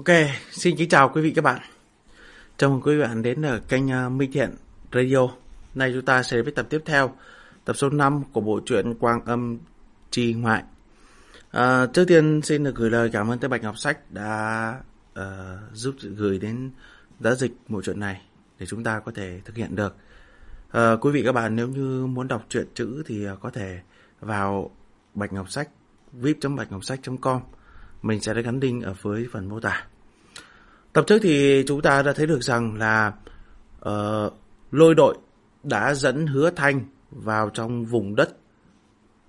Ok, xin kính chào quý vị các bạn. Chào mừng quý vị bạn đến ở kênh ờ, Minh Thiện Radio. Nay chúng ta sẽ đến với tập tiếp theo, tập số 5 của bộ truyện Quang Âm Trì Ngoại. À, trước tiên xin được gửi lời cảm ơn tới Bạch Ngọc Sách đã uh, giúp gửi đến giá dịch bộ truyện này để chúng ta có thể thực hiện được. À, quý vị các bạn nếu như muốn đọc truyện chữ thì có thể vào Bạch Ngọc Sách vip.bạch.ngọc sách.com mình sẽ gắn link ở dưới phần mô tả. Tập trước thì chúng ta đã thấy được rằng là uh, lôi đội đã dẫn hứa thanh vào trong vùng đất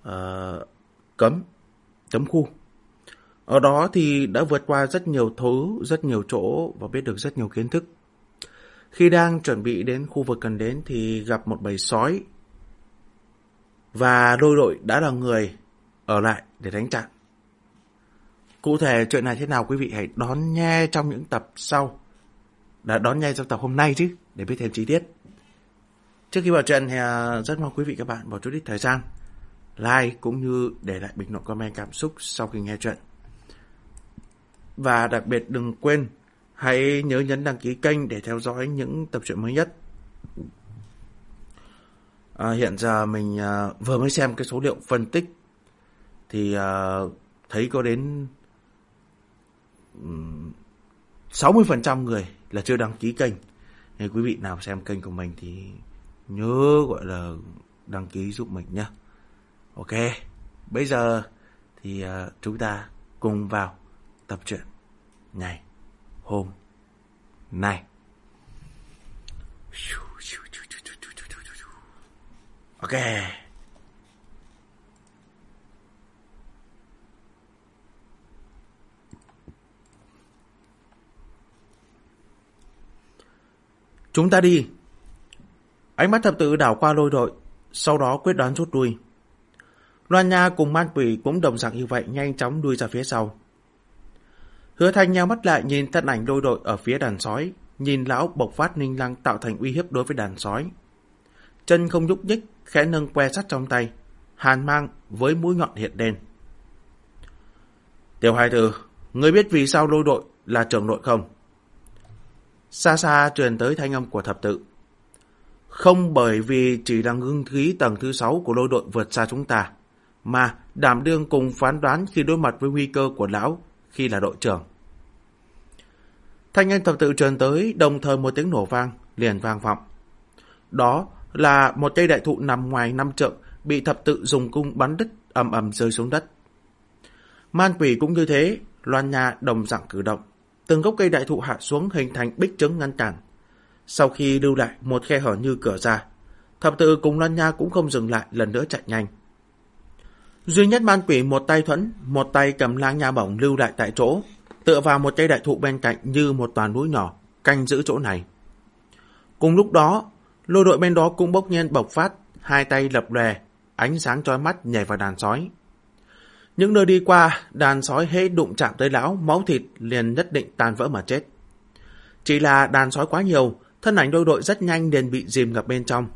uh, cấm, cấm khu. Ở đó thì đã vượt qua rất nhiều thứ, rất nhiều chỗ và biết được rất nhiều kiến thức. Khi đang chuẩn bị đến khu vực cần đến thì gặp một bầy sói và lôi đội đã là người ở lại để đánh chặn. Cụ thể chuyện này thế nào quý vị hãy đón nghe trong những tập sau. Đã đón nghe trong tập hôm nay chứ, để biết thêm chi tiết. Trước khi vào trận thì à, rất mong quý vị các bạn bỏ chút ít thời gian like cũng như để lại bình luận comment cảm xúc sau khi nghe chuyện. Và đặc biệt đừng quên hãy nhớ nhấn đăng ký kênh để theo dõi những tập truyện mới nhất. À, hiện giờ mình à, vừa mới xem cái số liệu phân tích thì à, thấy có đến 60% người là chưa đăng ký kênh. Nên quý vị nào xem kênh của mình thì nhớ gọi là đăng ký giúp mình nhé. Ok, bây giờ thì à, chúng ta cùng vào tập truyện ngày hôm nay. Ok. Chúng ta đi. Ánh mắt thập tự đảo qua lôi đội, sau đó quyết đoán rút lui. Loan Nha cùng man quỷ cũng đồng dạng như vậy nhanh chóng đuôi ra phía sau. Hứa thanh nhau mắt lại nhìn thân ảnh đôi đội ở phía đàn sói, nhìn lão bộc phát ninh lăng tạo thành uy hiếp đối với đàn sói. Chân không nhúc nhích, khẽ nâng que sắt trong tay, hàn mang với mũi nhọn hiện đen. Tiểu hai tử, ngươi biết vì sao đôi đội là trưởng đội không? Xa xa truyền tới thanh âm của thập tự. Không bởi vì chỉ là ngưng khí tầng thứ sáu của lôi đội vượt xa chúng ta, mà đảm đương cùng phán đoán khi đối mặt với nguy cơ của lão khi là đội trưởng. Thanh âm thập tự truyền tới đồng thời một tiếng nổ vang, liền vang vọng. Đó là một cây đại thụ nằm ngoài năm trượng bị thập tự dùng cung bắn đứt ầm ầm rơi xuống đất. Man quỷ cũng như thế, loan nhà đồng dạng cử động từng gốc cây đại thụ hạ xuống hình thành bích trứng ngăn cản. Sau khi lưu lại một khe hở như cửa ra, thập tự cùng Loan Nha cũng không dừng lại lần nữa chạy nhanh. Duy nhất man quỷ một tay thuẫn, một tay cầm lang nha bổng lưu lại tại chỗ, tựa vào một cây đại thụ bên cạnh như một toàn núi nhỏ, canh giữ chỗ này. Cùng lúc đó, lôi đội bên đó cũng bốc nhiên bộc phát, hai tay lập lè, ánh sáng chói mắt nhảy vào đàn sói. Những nơi đi qua, đàn sói hễ đụng chạm tới lão, máu thịt liền nhất định tan vỡ mà chết. Chỉ là đàn sói quá nhiều, thân ảnh đôi đội rất nhanh liền bị dìm ngập bên trong.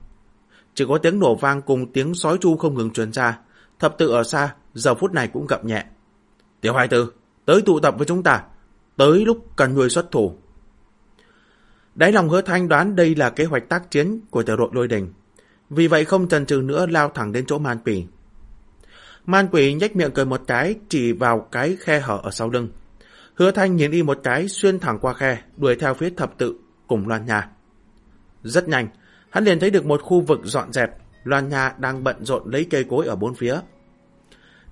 Chỉ có tiếng nổ vang cùng tiếng sói chu không ngừng truyền ra, thập tự ở xa, giờ phút này cũng gặp nhẹ. Tiểu hai tư, tới tụ tập với chúng ta, tới lúc cần người xuất thủ. Đáy lòng hứa thanh đoán đây là kế hoạch tác chiến của tiểu đội lôi đình. Vì vậy không chần chừ nữa lao thẳng đến chỗ man quỷ. Man quỷ nhếch miệng cười một cái, chỉ vào cái khe hở ở sau lưng. Hứa thanh nhìn y một cái, xuyên thẳng qua khe, đuổi theo phía thập tự, cùng Loan Nha. Rất nhanh, hắn liền thấy được một khu vực dọn dẹp, Loan Nha đang bận rộn lấy cây cối ở bốn phía.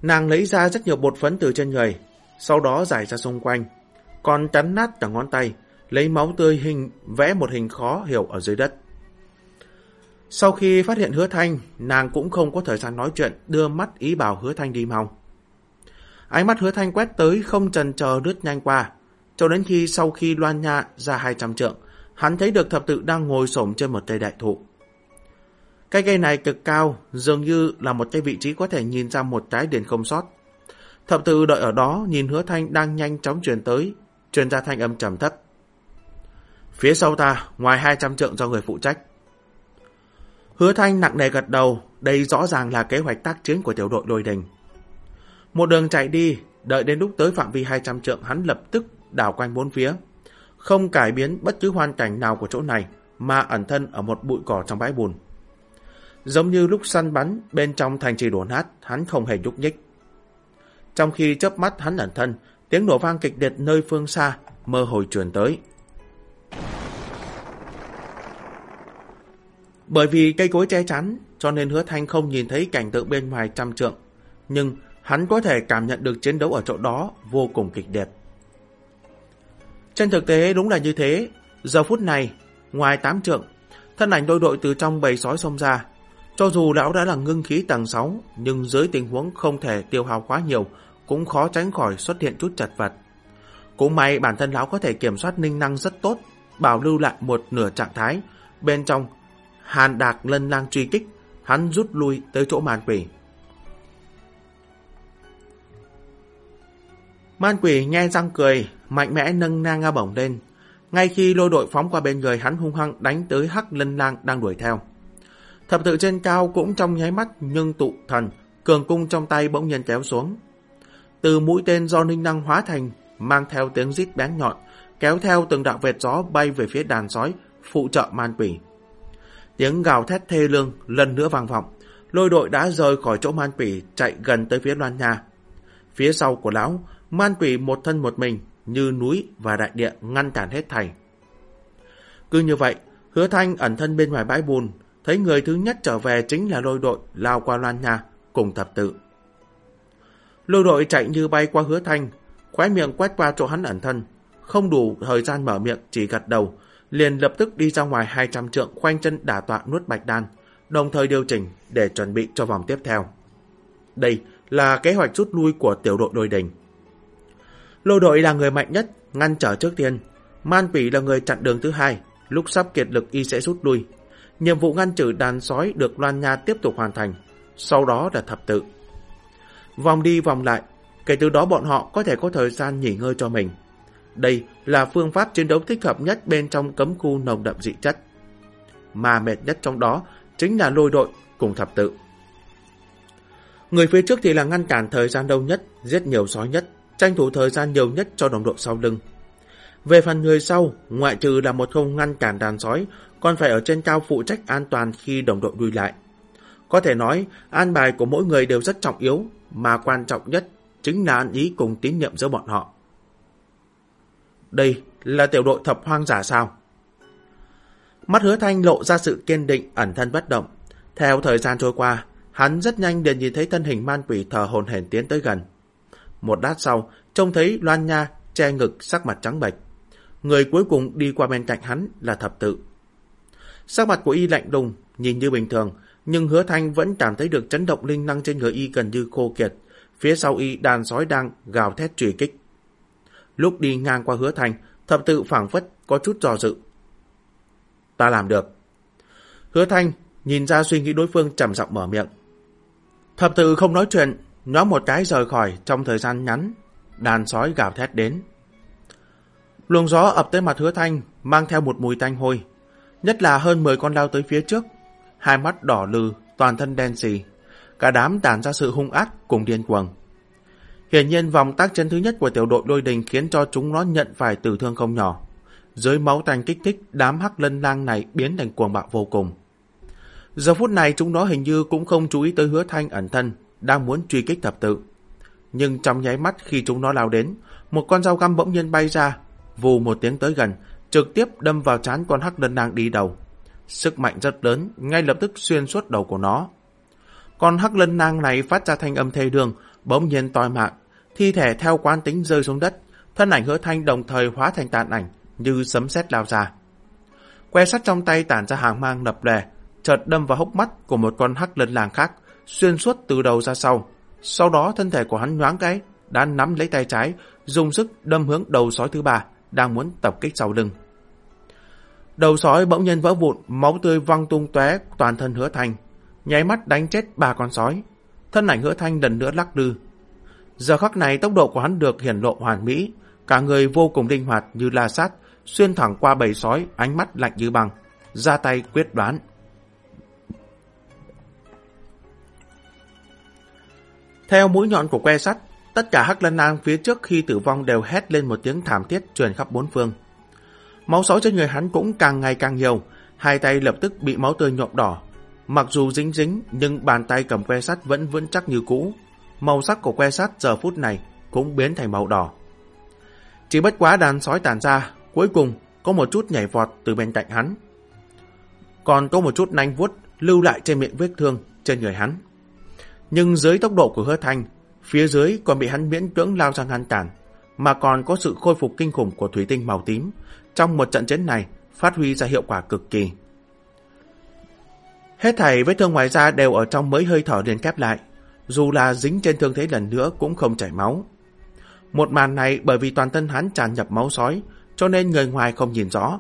Nàng lấy ra rất nhiều bột phấn từ trên người, sau đó giải ra xung quanh, còn chắn nát cả ngón tay, lấy máu tươi hình vẽ một hình khó hiểu ở dưới đất. Sau khi phát hiện hứa thanh, nàng cũng không có thời gian nói chuyện, đưa mắt ý bảo hứa thanh đi mau. Ánh mắt hứa thanh quét tới không trần chờ lướt nhanh qua, cho đến khi sau khi loan nha ra 200 trượng, hắn thấy được thập tự đang ngồi xổm trên một cây đại thụ. Cái cây này cực cao, dường như là một cái vị trí có thể nhìn ra một cái đền không sót. Thập tự đợi ở đó nhìn hứa thanh đang nhanh chóng truyền tới, truyền ra thanh âm trầm thấp. Phía sau ta, ngoài 200 trượng do người phụ trách, Hứa Thanh nặng nề gật đầu, đây rõ ràng là kế hoạch tác chiến của tiểu đội lôi đình. Một đường chạy đi, đợi đến lúc tới phạm vi 200 trượng hắn lập tức đảo quanh bốn phía, không cải biến bất cứ hoàn cảnh nào của chỗ này mà ẩn thân ở một bụi cỏ trong bãi bùn. Giống như lúc săn bắn bên trong thành trì đổ nát, hắn không hề nhúc nhích. Trong khi chớp mắt hắn ẩn thân, tiếng nổ vang kịch liệt nơi phương xa mơ hồi truyền tới. Bởi vì cây cối che chắn, cho nên hứa thanh không nhìn thấy cảnh tượng bên ngoài trăm trượng. Nhưng hắn có thể cảm nhận được chiến đấu ở chỗ đó vô cùng kịch liệt. Trên thực tế đúng là như thế. Giờ phút này, ngoài tám trượng, thân ảnh đôi đội từ trong bầy sói xông ra. Cho dù lão đã là ngưng khí tầng 6, nhưng dưới tình huống không thể tiêu hao quá nhiều, cũng khó tránh khỏi xuất hiện chút chật vật. Cũng may bản thân lão có thể kiểm soát ninh năng rất tốt, bảo lưu lại một nửa trạng thái. Bên trong, hàn Đạt lân lang truy kích, hắn rút lui tới chỗ màn quỷ. Man quỷ nghe răng cười, mạnh mẽ nâng nang nga bổng lên. Ngay khi lôi đội phóng qua bên người hắn hung hăng đánh tới hắc lân lang đang đuổi theo. Thập tự trên cao cũng trong nháy mắt nhưng tụ thần, cường cung trong tay bỗng nhiên kéo xuống. Từ mũi tên do ninh năng hóa thành, mang theo tiếng rít bén nhọn, kéo theo từng đạo vệt gió bay về phía đàn sói, phụ trợ man quỷ. Tiếng gào thét thê lương lần nữa vang vọng, lôi đội đã rời khỏi chỗ man quỷ chạy gần tới phía loan nha. Phía sau của lão, man quỷ một thân một mình, như núi và đại địa ngăn cản hết thảy. Cứ như vậy, hứa thanh ẩn thân bên ngoài bãi bùn, thấy người thứ nhất trở về chính là lôi đội lao qua loan nha cùng thập tự. Lôi đội chạy như bay qua hứa thanh, khóe miệng quét qua chỗ hắn ẩn thân, không đủ thời gian mở miệng chỉ gật đầu, liền lập tức đi ra ngoài 200 trượng khoanh chân đả tọa nuốt bạch đan, đồng thời điều chỉnh để chuẩn bị cho vòng tiếp theo. Đây là kế hoạch rút lui của tiểu đội đôi đình. Lô đội là người mạnh nhất, ngăn trở trước tiên. Man Pỉ là người chặn đường thứ hai, lúc sắp kiệt lực y sẽ rút lui. Nhiệm vụ ngăn trừ đàn sói được Loan Nha tiếp tục hoàn thành, sau đó là thập tự. Vòng đi vòng lại, kể từ đó bọn họ có thể có thời gian nghỉ ngơi cho mình. Đây là phương pháp chiến đấu thích hợp nhất bên trong cấm khu nồng đậm dị chất. Mà mệt nhất trong đó chính là lôi đội cùng thập tự. Người phía trước thì là ngăn cản thời gian lâu nhất, giết nhiều sói nhất, tranh thủ thời gian nhiều nhất cho đồng đội sau lưng. Về phần người sau, ngoại trừ là một không ngăn cản đàn sói, còn phải ở trên cao phụ trách an toàn khi đồng đội đuôi lại. Có thể nói, an bài của mỗi người đều rất trọng yếu, mà quan trọng nhất chính là ăn ý cùng tín nhiệm giữa bọn họ. Đây là tiểu đội thập hoang giả sao? Mắt hứa thanh lộ ra sự kiên định ẩn thân bất động. Theo thời gian trôi qua, hắn rất nhanh liền nhìn thấy thân hình man quỷ thờ hồn hển tiến tới gần. Một lát sau, trông thấy Loan Nha che ngực sắc mặt trắng bệch. Người cuối cùng đi qua bên cạnh hắn là thập tự. Sắc mặt của y lạnh đùng, nhìn như bình thường, nhưng hứa thanh vẫn cảm thấy được chấn động linh năng trên người y gần như khô kiệt. Phía sau y đàn sói đang gào thét truy kích. Lúc đi ngang qua hứa thanh, thập tự phảng phất có chút dò dự. Ta làm được. Hứa thanh nhìn ra suy nghĩ đối phương trầm giọng mở miệng. Thập tự không nói chuyện, nó một cái rời khỏi trong thời gian ngắn, đàn sói gào thét đến. Luồng gió ập tới mặt hứa thanh, mang theo một mùi tanh hôi. Nhất là hơn 10 con lao tới phía trước, hai mắt đỏ lừ, toàn thân đen xì. Cả đám tản ra sự hung ác cùng điên cuồng. Hiển nhiên vòng tác chân thứ nhất của tiểu đội đôi đình khiến cho chúng nó nhận phải tử thương không nhỏ. Dưới máu tanh kích thích, đám hắc lân lang này biến thành cuồng bạo vô cùng. Giờ phút này chúng nó hình như cũng không chú ý tới hứa thanh ẩn thân, đang muốn truy kích thập tự. Nhưng trong nháy mắt khi chúng nó lao đến, một con dao găm bỗng nhiên bay ra, vù một tiếng tới gần, trực tiếp đâm vào trán con hắc lân lang đi đầu. Sức mạnh rất lớn, ngay lập tức xuyên suốt đầu của nó. Con hắc lân nang này phát ra thanh âm thê đường, bỗng nhiên toi mạng, thi thể theo quán tính rơi xuống đất, thân ảnh hứa thanh đồng thời hóa thành tàn ảnh, như sấm sét lao ra. Que sắt trong tay tản ra hàng mang nập lè, chợt đâm vào hốc mắt của một con hắc lân làng khác, xuyên suốt từ đầu ra sau. Sau đó thân thể của hắn nhoáng cái, đã nắm lấy tay trái, dùng sức đâm hướng đầu sói thứ ba, đang muốn tập kích sau lưng. Đầu sói bỗng nhiên vỡ vụn, máu tươi văng tung tóe toàn thân hứa thanh, nháy mắt đánh chết ba con sói. Thân ảnh hứa thanh lần nữa lắc lư. Giờ khắc này tốc độ của hắn được hiển lộ hoàn mỹ, cả người vô cùng linh hoạt như la sát, xuyên thẳng qua bầy sói, ánh mắt lạnh như băng, ra tay quyết đoán. Theo mũi nhọn của que sắt, Tất cả hắc lân lang phía trước khi tử vong đều hét lên một tiếng thảm thiết truyền khắp bốn phương. Máu sói trên người hắn cũng càng ngày càng nhiều, hai tay lập tức bị máu tươi nhuộm đỏ. Mặc dù dính dính, nhưng bàn tay cầm que sắt vẫn vững chắc như cũ. Màu sắc của que sắt giờ phút này cũng biến thành màu đỏ. Chỉ bất quá đàn sói tàn ra, cuối cùng có một chút nhảy vọt từ bên cạnh hắn. Còn có một chút nanh vuốt lưu lại trên miệng vết thương trên người hắn. Nhưng dưới tốc độ của hứa thanh, phía dưới còn bị hắn miễn cưỡng lao sang ngăn cản, mà còn có sự khôi phục kinh khủng của thủy tinh màu tím. Trong một trận chiến này, phát huy ra hiệu quả cực kỳ. Hết thảy vết thương ngoài da đều ở trong mới hơi thở liền kép lại, dù là dính trên thương thế lần nữa cũng không chảy máu. Một màn này bởi vì toàn thân hắn tràn nhập máu sói, cho nên người ngoài không nhìn rõ.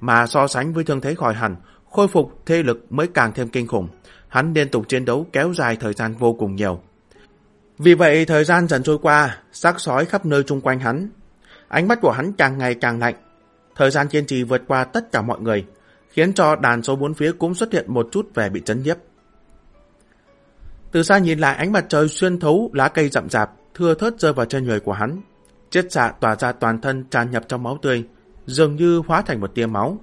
Mà so sánh với thương thế khỏi hẳn, khôi phục thế lực mới càng thêm kinh khủng. Hắn liên tục chiến đấu kéo dài thời gian vô cùng nhiều. Vì vậy thời gian dần trôi qua, xác sói khắp nơi chung quanh hắn. Ánh mắt của hắn càng ngày càng lạnh. Thời gian kiên trì vượt qua tất cả mọi người, khiến cho đàn số bốn phía cũng xuất hiện một chút vẻ bị chấn nhiếp. Từ xa nhìn lại ánh mặt trời xuyên thấu lá cây rậm rạp, thưa thớt rơi vào trên người của hắn. Chết xạ tỏa ra toàn thân tràn nhập trong máu tươi, dường như hóa thành một tia máu.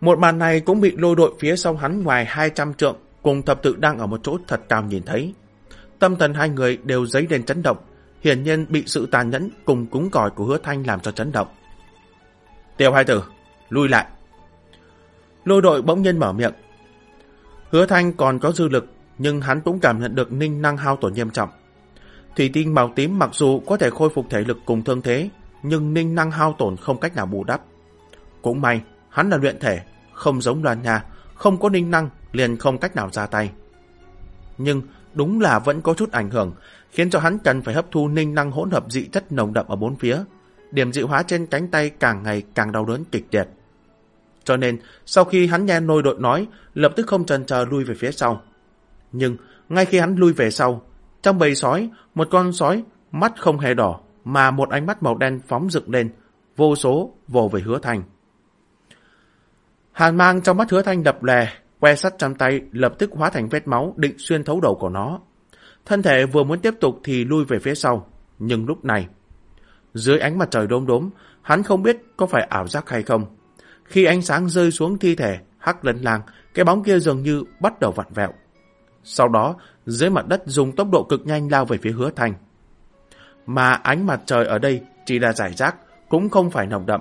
Một màn này cũng bị lôi đội phía sau hắn ngoài 200 trượng cùng thập tự đang ở một chỗ thật cao nhìn thấy. Tâm thần hai người đều giấy lên chấn động, hiển nhiên bị sự tàn nhẫn cùng cúng còi của hứa thanh làm cho chấn động. Tiêu hai tử, lui lại. Lôi đội bỗng nhiên mở miệng. Hứa thanh còn có dư lực, nhưng hắn cũng cảm nhận được ninh năng hao tổn nghiêm trọng. Thủy tinh màu tím mặc dù có thể khôi phục thể lực cùng thương thế, nhưng ninh năng hao tổn không cách nào bù đắp. Cũng may, hắn là luyện thể, không giống loan nha, không có ninh năng, liền không cách nào ra tay. Nhưng đúng là vẫn có chút ảnh hưởng, khiến cho hắn cần phải hấp thu ninh năng hỗn hợp dị chất nồng đậm ở bốn phía. Điểm dị hóa trên cánh tay càng ngày càng đau đớn kịch liệt. Cho nên, sau khi hắn nghe nôi đội nói, lập tức không chần chờ lui về phía sau. Nhưng, ngay khi hắn lui về sau, trong bầy sói, một con sói, mắt không hề đỏ, mà một ánh mắt màu đen phóng rực lên, vô số vồ về hứa thành. Hàn mang trong mắt hứa thanh đập lè, que sắt trong tay lập tức hóa thành vết máu định xuyên thấu đầu của nó. Thân thể vừa muốn tiếp tục thì lui về phía sau, nhưng lúc này, dưới ánh mặt trời đốm đốm, hắn không biết có phải ảo giác hay không. Khi ánh sáng rơi xuống thi thể, hắc lấn lang, cái bóng kia dường như bắt đầu vặn vẹo. Sau đó, dưới mặt đất dùng tốc độ cực nhanh lao về phía hứa thanh. Mà ánh mặt trời ở đây chỉ là giải rác, cũng không phải nồng đậm,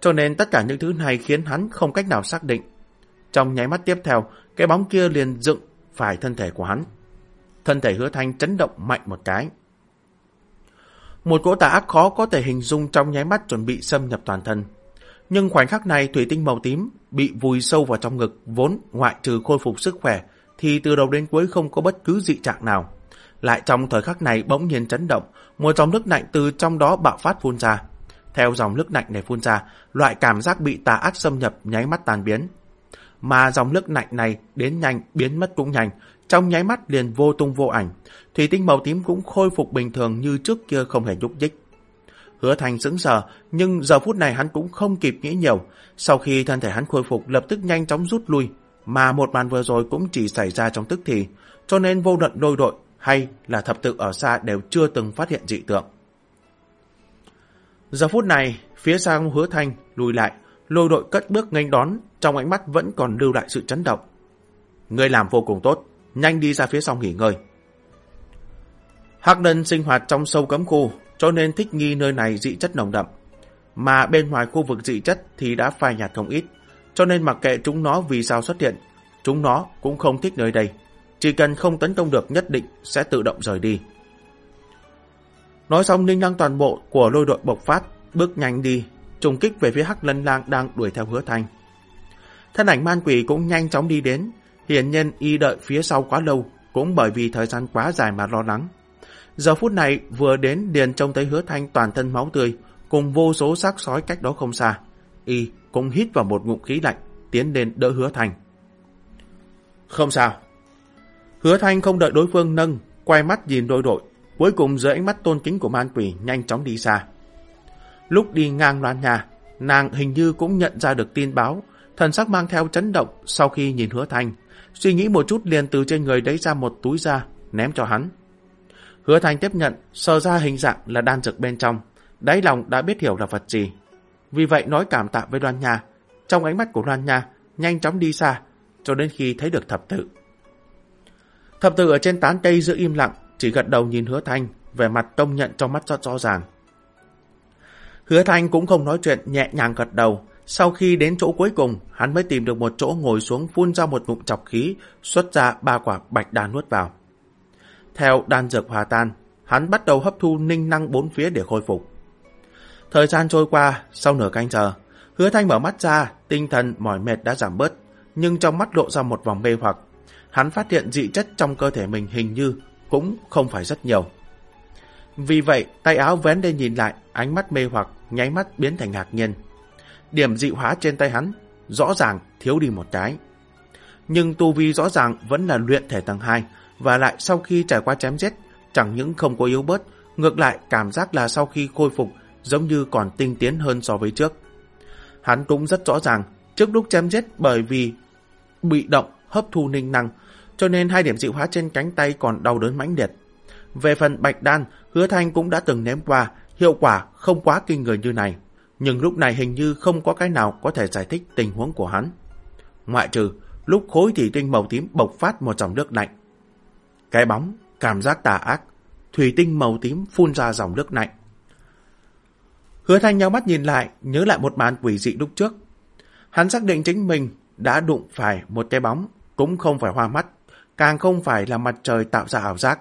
cho nên tất cả những thứ này khiến hắn không cách nào xác định. Trong nháy mắt tiếp theo, cái bóng kia liền dựng phải thân thể của hắn. Thân thể hứa thanh chấn động mạnh một cái. Một cỗ tà ác khó có thể hình dung trong nháy mắt chuẩn bị xâm nhập toàn thân. Nhưng khoảnh khắc này thủy tinh màu tím bị vùi sâu vào trong ngực vốn ngoại trừ khôi phục sức khỏe thì từ đầu đến cuối không có bất cứ dị trạng nào. Lại trong thời khắc này bỗng nhiên chấn động, một dòng nước lạnh từ trong đó bạo phát phun ra. Theo dòng nước lạnh này phun ra, loại cảm giác bị tà ác xâm nhập nháy mắt tan biến. Mà dòng nước lạnh này đến nhanh, biến mất cũng nhanh, trong nháy mắt liền vô tung vô ảnh. Thủy tinh màu tím cũng khôi phục bình thường như trước kia không hề nhúc nhích. Hứa thành sững sờ, nhưng giờ phút này hắn cũng không kịp nghĩ nhiều. Sau khi thân thể hắn khôi phục lập tức nhanh chóng rút lui, mà một màn vừa rồi cũng chỉ xảy ra trong tức thì, cho nên vô luận đôi đội hay là thập tự ở xa đều chưa từng phát hiện dị tượng. Giờ phút này, phía sau hứa Thành lùi lại, lôi đội cất bước nghênh đón, trong ánh mắt vẫn còn lưu lại sự chấn động. Người làm vô cùng tốt, nhanh đi ra phía sau nghỉ ngơi. Hắc Đân sinh hoạt trong sâu cấm khu, cho nên thích nghi nơi này dị chất nồng đậm. Mà bên ngoài khu vực dị chất thì đã phai nhạt không ít, cho nên mặc kệ chúng nó vì sao xuất hiện, chúng nó cũng không thích nơi đây. Chỉ cần không tấn công được nhất định sẽ tự động rời đi. Nói xong ninh năng toàn bộ của lôi đội bộc phát, bước nhanh đi, trùng kích về phía Hắc Lân Lang đang đuổi theo hứa thanh. Thân ảnh man quỷ cũng nhanh chóng đi đến, hiển nhiên y đợi phía sau quá lâu, cũng bởi vì thời gian quá dài mà lo lắng. Giờ phút này vừa đến điền trông thấy hứa thanh toàn thân máu tươi, cùng vô số xác sói cách đó không xa. Y cũng hít vào một ngụm khí lạnh, tiến đến đỡ hứa thanh. Không sao. Hứa thanh không đợi đối phương nâng, quay mắt nhìn đôi đội, cuối cùng dưới ánh mắt tôn kính của man quỷ nhanh chóng đi xa. Lúc đi ngang loan nhà, nàng hình như cũng nhận ra được tin báo, thần sắc mang theo chấn động sau khi nhìn hứa thanh, suy nghĩ một chút liền từ trên người đấy ra một túi da, ném cho hắn. Hứa Thanh tiếp nhận, sờ ra hình dạng là đan dược bên trong, đáy lòng đã biết hiểu là vật gì. Vì vậy nói cảm tạ với Loan Nha, trong ánh mắt của Loan Nha nhanh chóng đi xa, cho đến khi thấy được thập tự. Thập tự ở trên tán cây giữ im lặng, chỉ gật đầu nhìn hứa thanh, vẻ mặt công nhận trong mắt rất rõ ràng. Hứa thanh cũng không nói chuyện, nhẹ nhàng gật đầu. Sau khi đến chỗ cuối cùng, hắn mới tìm được một chỗ ngồi xuống phun ra một ngụm chọc khí, xuất ra ba quả bạch đan nuốt vào. Theo đan dược hòa tan, hắn bắt đầu hấp thu ninh năng bốn phía để khôi phục. Thời gian trôi qua, sau nửa canh giờ, hứa thanh mở mắt ra, tinh thần mỏi mệt đã giảm bớt, nhưng trong mắt lộ ra một vòng mê hoặc. Hắn phát hiện dị chất trong cơ thể mình hình như cũng không phải rất nhiều. Vì vậy, tay áo vén lên nhìn lại, ánh mắt mê hoặc, nháy mắt biến thành ngạc nhiên. Điểm dị hóa trên tay hắn, rõ ràng thiếu đi một cái. Nhưng tu vi rõ ràng vẫn là luyện thể tầng 2, và lại sau khi trải qua chém giết, chẳng những không có yếu bớt, ngược lại cảm giác là sau khi khôi phục giống như còn tinh tiến hơn so với trước. Hắn cũng rất rõ ràng, trước lúc chém giết bởi vì bị động hấp thu ninh năng, cho nên hai điểm dị hóa trên cánh tay còn đau đớn mãnh liệt. Về phần bạch đan, hứa thanh cũng đã từng ném qua, hiệu quả không quá kinh người như này. Nhưng lúc này hình như không có cái nào có thể giải thích tình huống của hắn. Ngoại trừ, lúc khối thủy tinh màu tím bộc phát một dòng nước lạnh. Cái bóng, cảm giác tà ác, thủy tinh màu tím phun ra dòng nước lạnh. Hứa thanh nhau mắt nhìn lại, nhớ lại một màn quỷ dị lúc trước. Hắn xác định chính mình đã đụng phải một cái bóng, cũng không phải hoa mắt, càng không phải là mặt trời tạo ra ảo giác.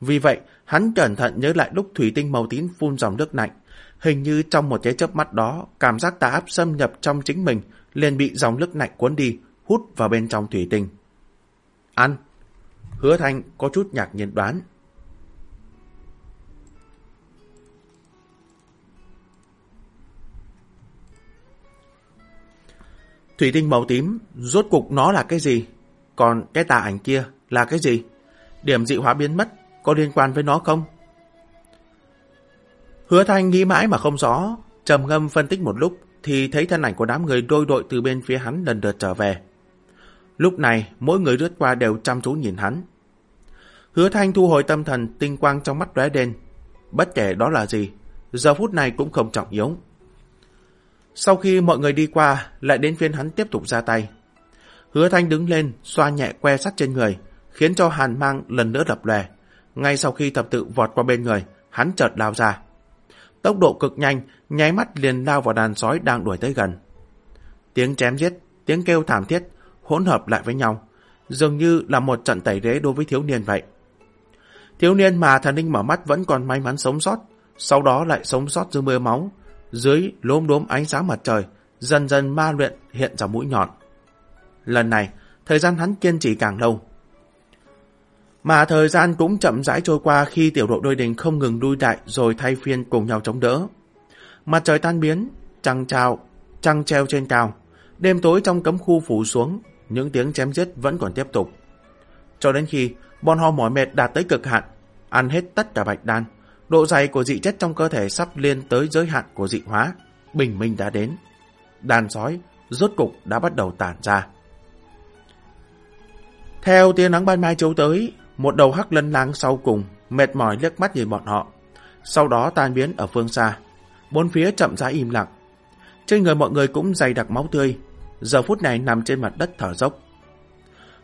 Vì vậy, hắn cẩn thận nhớ lại lúc thủy tinh màu tím phun dòng nước lạnh. Hình như trong một cái chớp mắt đó, cảm giác tà áp xâm nhập trong chính mình, liền bị dòng nước lạnh cuốn đi, hút vào bên trong thủy tinh. Ăn! Hứa Thanh có chút nhạc nhiên đoán. Thủy tinh màu tím, rốt cục nó là cái gì? Còn cái tà ảnh kia là cái gì? Điểm dị hóa biến mất, có liên quan với nó không? Hứa Thanh nghĩ mãi mà không rõ, trầm ngâm phân tích một lúc thì thấy thân ảnh của đám người đôi đội từ bên phía hắn lần lượt trở về. Lúc này, mỗi người rớt qua đều chăm chú nhìn hắn. Hứa Thanh thu hồi tâm thần, tinh quang trong mắt lóe đen. Bất kể đó là gì, giờ phút này cũng không trọng yếu. Sau khi mọi người đi qua, lại đến phiên hắn tiếp tục ra tay. Hứa Thanh đứng lên, xoa nhẹ que sắt trên người, khiến cho hàn mang lần nữa lập lè. Ngay sau khi thập tự vọt qua bên người, hắn chợt lao ra. Tốc độ cực nhanh, nháy mắt liền lao vào đàn sói đang đuổi tới gần. Tiếng chém giết, tiếng kêu thảm thiết, hỗn hợp lại với nhau, dường như là một trận tẩy đế đối với thiếu niên vậy. Thiếu niên mà thần linh mở mắt vẫn còn may mắn sống sót, sau đó lại sống sót dưới mưa máu, dưới lốm đốm ánh sáng mặt trời, dần dần ma luyện hiện ra mũi nhọn. Lần này, thời gian hắn kiên trì càng lâu. Mà thời gian cũng chậm rãi trôi qua khi tiểu đội đôi đình không ngừng đuôi đại rồi thay phiên cùng nhau chống đỡ. Mặt trời tan biến, trăng trao, trăng treo trên cao. Đêm tối trong cấm khu phủ xuống, những tiếng chém giết vẫn còn tiếp tục. Cho đến khi bọn họ mỏi mệt đạt tới cực hạn, ăn hết tất cả bạch đan, độ dày của dị chất trong cơ thể sắp lên tới giới hạn của dị hóa, bình minh đã đến. Đàn sói rốt cục đã bắt đầu tản ra. Theo tia nắng ban mai chiếu tới, một đầu hắc lân lang sau cùng, mệt mỏi liếc mắt nhìn bọn họ. Sau đó tan biến ở phương xa. Bốn phía chậm rãi im lặng. Trên người mọi người cũng dày đặc máu tươi, giờ phút này nằm trên mặt đất thở dốc.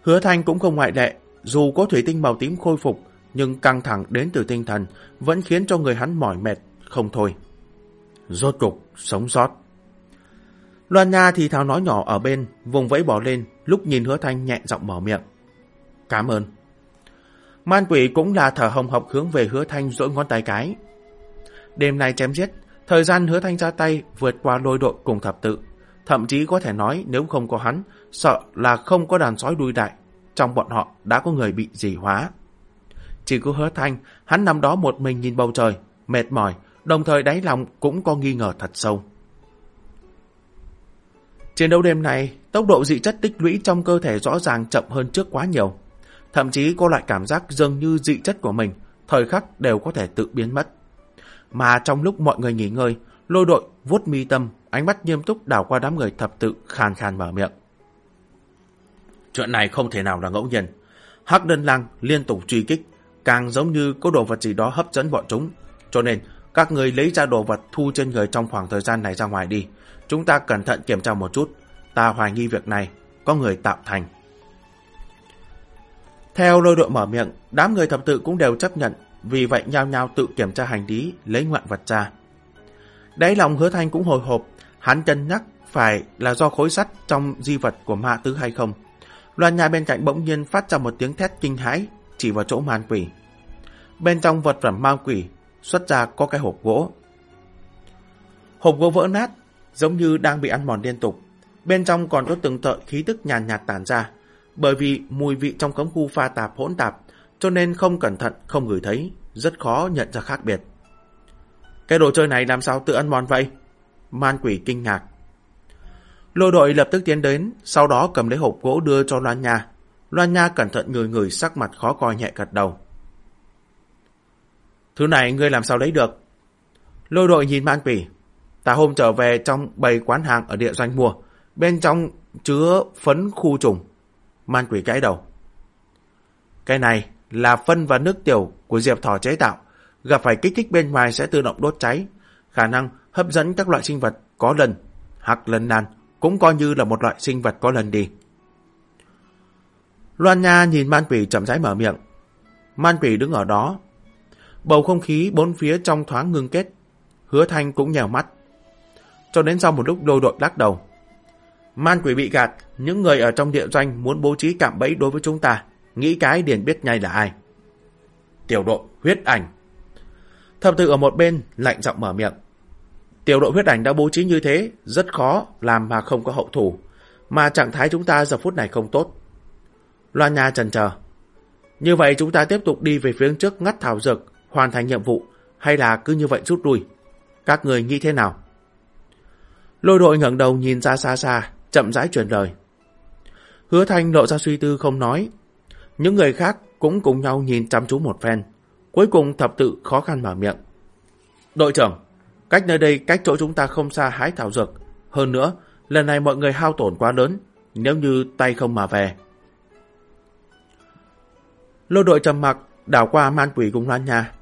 Hứa Thanh cũng không ngoại lệ, dù có thủy tinh màu tím khôi phục, nhưng căng thẳng đến từ tinh thần vẫn khiến cho người hắn mỏi mệt, không thôi. Rốt cục, sống sót. Loan Nha thì thào nói nhỏ ở bên, vùng vẫy bỏ lên, lúc nhìn hứa thanh nhẹ giọng mở miệng. Cảm ơn. Man quỷ cũng là thở hồng hộc hướng về hứa thanh rỗi ngón tay cái. Đêm nay chém giết, thời gian hứa thanh ra tay vượt qua lôi đội cùng thập tự. Thậm chí có thể nói nếu không có hắn, sợ là không có đàn sói đuôi đại. Trong bọn họ đã có người bị dì hóa. Chỉ có hứa thanh, hắn nằm đó một mình nhìn bầu trời, mệt mỏi, đồng thời đáy lòng cũng có nghi ngờ thật sâu. Chiến đấu đêm này, tốc độ dị chất tích lũy trong cơ thể rõ ràng chậm hơn trước quá nhiều. Thậm chí có loại cảm giác dường như dị chất của mình, thời khắc đều có thể tự biến mất. Mà trong lúc mọi người nghỉ ngơi, lôi đội vuốt mi tâm, ánh mắt nghiêm túc đảo qua đám người thập tự khàn khàn mở miệng. Chuyện này không thể nào là ngẫu nhiên. Hắc Đơn Lang liên tục truy kích, càng giống như có đồ vật gì đó hấp dẫn bọn chúng. Cho nên, các người lấy ra đồ vật thu trên người trong khoảng thời gian này ra ngoài đi. Chúng ta cẩn thận kiểm tra một chút. Ta hoài nghi việc này có người tạo thành. Theo lôi đội mở miệng, đám người thập tự cũng đều chấp nhận, vì vậy nhao nhao tự kiểm tra hành lý, lấy ngoạn vật ra. Đáy lòng hứa thanh cũng hồi hộp, hắn cân nhắc phải là do khối sắt trong di vật của ma tứ hay không. Loan nhà bên cạnh bỗng nhiên phát ra một tiếng thét kinh hãi, chỉ vào chỗ man quỷ. Bên trong vật phẩm ma quỷ xuất ra có cái hộp gỗ. Hộp gỗ vỡ nát, giống như đang bị ăn mòn liên tục. Bên trong còn có từng tợi khí tức nhàn nhạt, nhạt tàn ra, bởi vì mùi vị trong cấm khu pha tạp hỗn tạp, cho nên không cẩn thận không ngửi thấy, rất khó nhận ra khác biệt. Cái đồ chơi này làm sao tự ăn mòn vậy? Man quỷ kinh ngạc. Lô đội lập tức tiến đến, sau đó cầm lấy hộp gỗ đưa cho Loan Nha. Loan Nha cẩn thận người người sắc mặt khó coi nhẹ gật đầu. Thứ này ngươi làm sao lấy được? Lôi đội nhìn man quỷ. Ta hôm trở về trong bầy quán hàng ở địa doanh mua. Bên trong chứa phấn khu trùng. Man quỷ gãi đầu. Cái này là phân và nước tiểu của diệp thỏ chế tạo. Gặp phải kích thích bên ngoài sẽ tự động đốt cháy. Khả năng hấp dẫn các loại sinh vật có lần hoặc lần nan cũng coi như là một loại sinh vật có lần đi. Loan Nha nhìn man quỷ chậm rãi mở miệng. Man quỷ đứng ở đó, Bầu không khí bốn phía trong thoáng ngưng kết. Hứa Thanh cũng nhèo mắt. Cho đến sau một lúc đôi đội lắc đầu. Man quỷ bị gạt, những người ở trong địa doanh muốn bố trí cạm bẫy đối với chúng ta. Nghĩ cái điền biết ngay là ai. Tiểu đội huyết ảnh. Thập tự ở một bên, lạnh giọng mở miệng. Tiểu đội huyết ảnh đã bố trí như thế, rất khó làm mà không có hậu thủ. Mà trạng thái chúng ta giờ phút này không tốt. Loan Nha trần chờ. Như vậy chúng ta tiếp tục đi về phía trước ngắt thảo dược, hoàn thành nhiệm vụ hay là cứ như vậy rút lui? Các người nghĩ thế nào? Lôi đội ngẩng đầu nhìn ra xa xa, chậm rãi truyền lời. Hứa Thanh lộ ra suy tư không nói. Những người khác cũng cùng nhau nhìn chăm chú một phen. Cuối cùng thập tự khó khăn mở miệng. Đội trưởng, cách nơi đây cách chỗ chúng ta không xa hái thảo dược. Hơn nữa, lần này mọi người hao tổn quá lớn, nếu như tay không mà về. Lô đội trầm mặc, đảo qua man quỷ cùng loan nhà.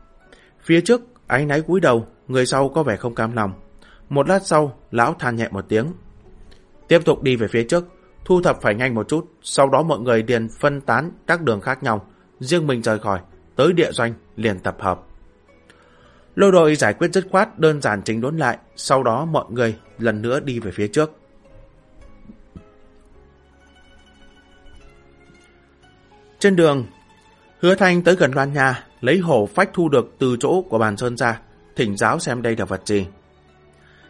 Phía trước, ánh náy cúi đầu, người sau có vẻ không cam lòng. Một lát sau, lão than nhẹ một tiếng. Tiếp tục đi về phía trước, thu thập phải nhanh một chút, sau đó mọi người liền phân tán các đường khác nhau, riêng mình rời khỏi, tới địa doanh liền tập hợp. Lôi đội giải quyết dứt khoát đơn giản chính đốn lại, sau đó mọi người lần nữa đi về phía trước. Trên đường, Hứa Thanh tới gần Loan nhà lấy hổ phách thu được từ chỗ của bàn sơn ra, thỉnh giáo xem đây là vật gì.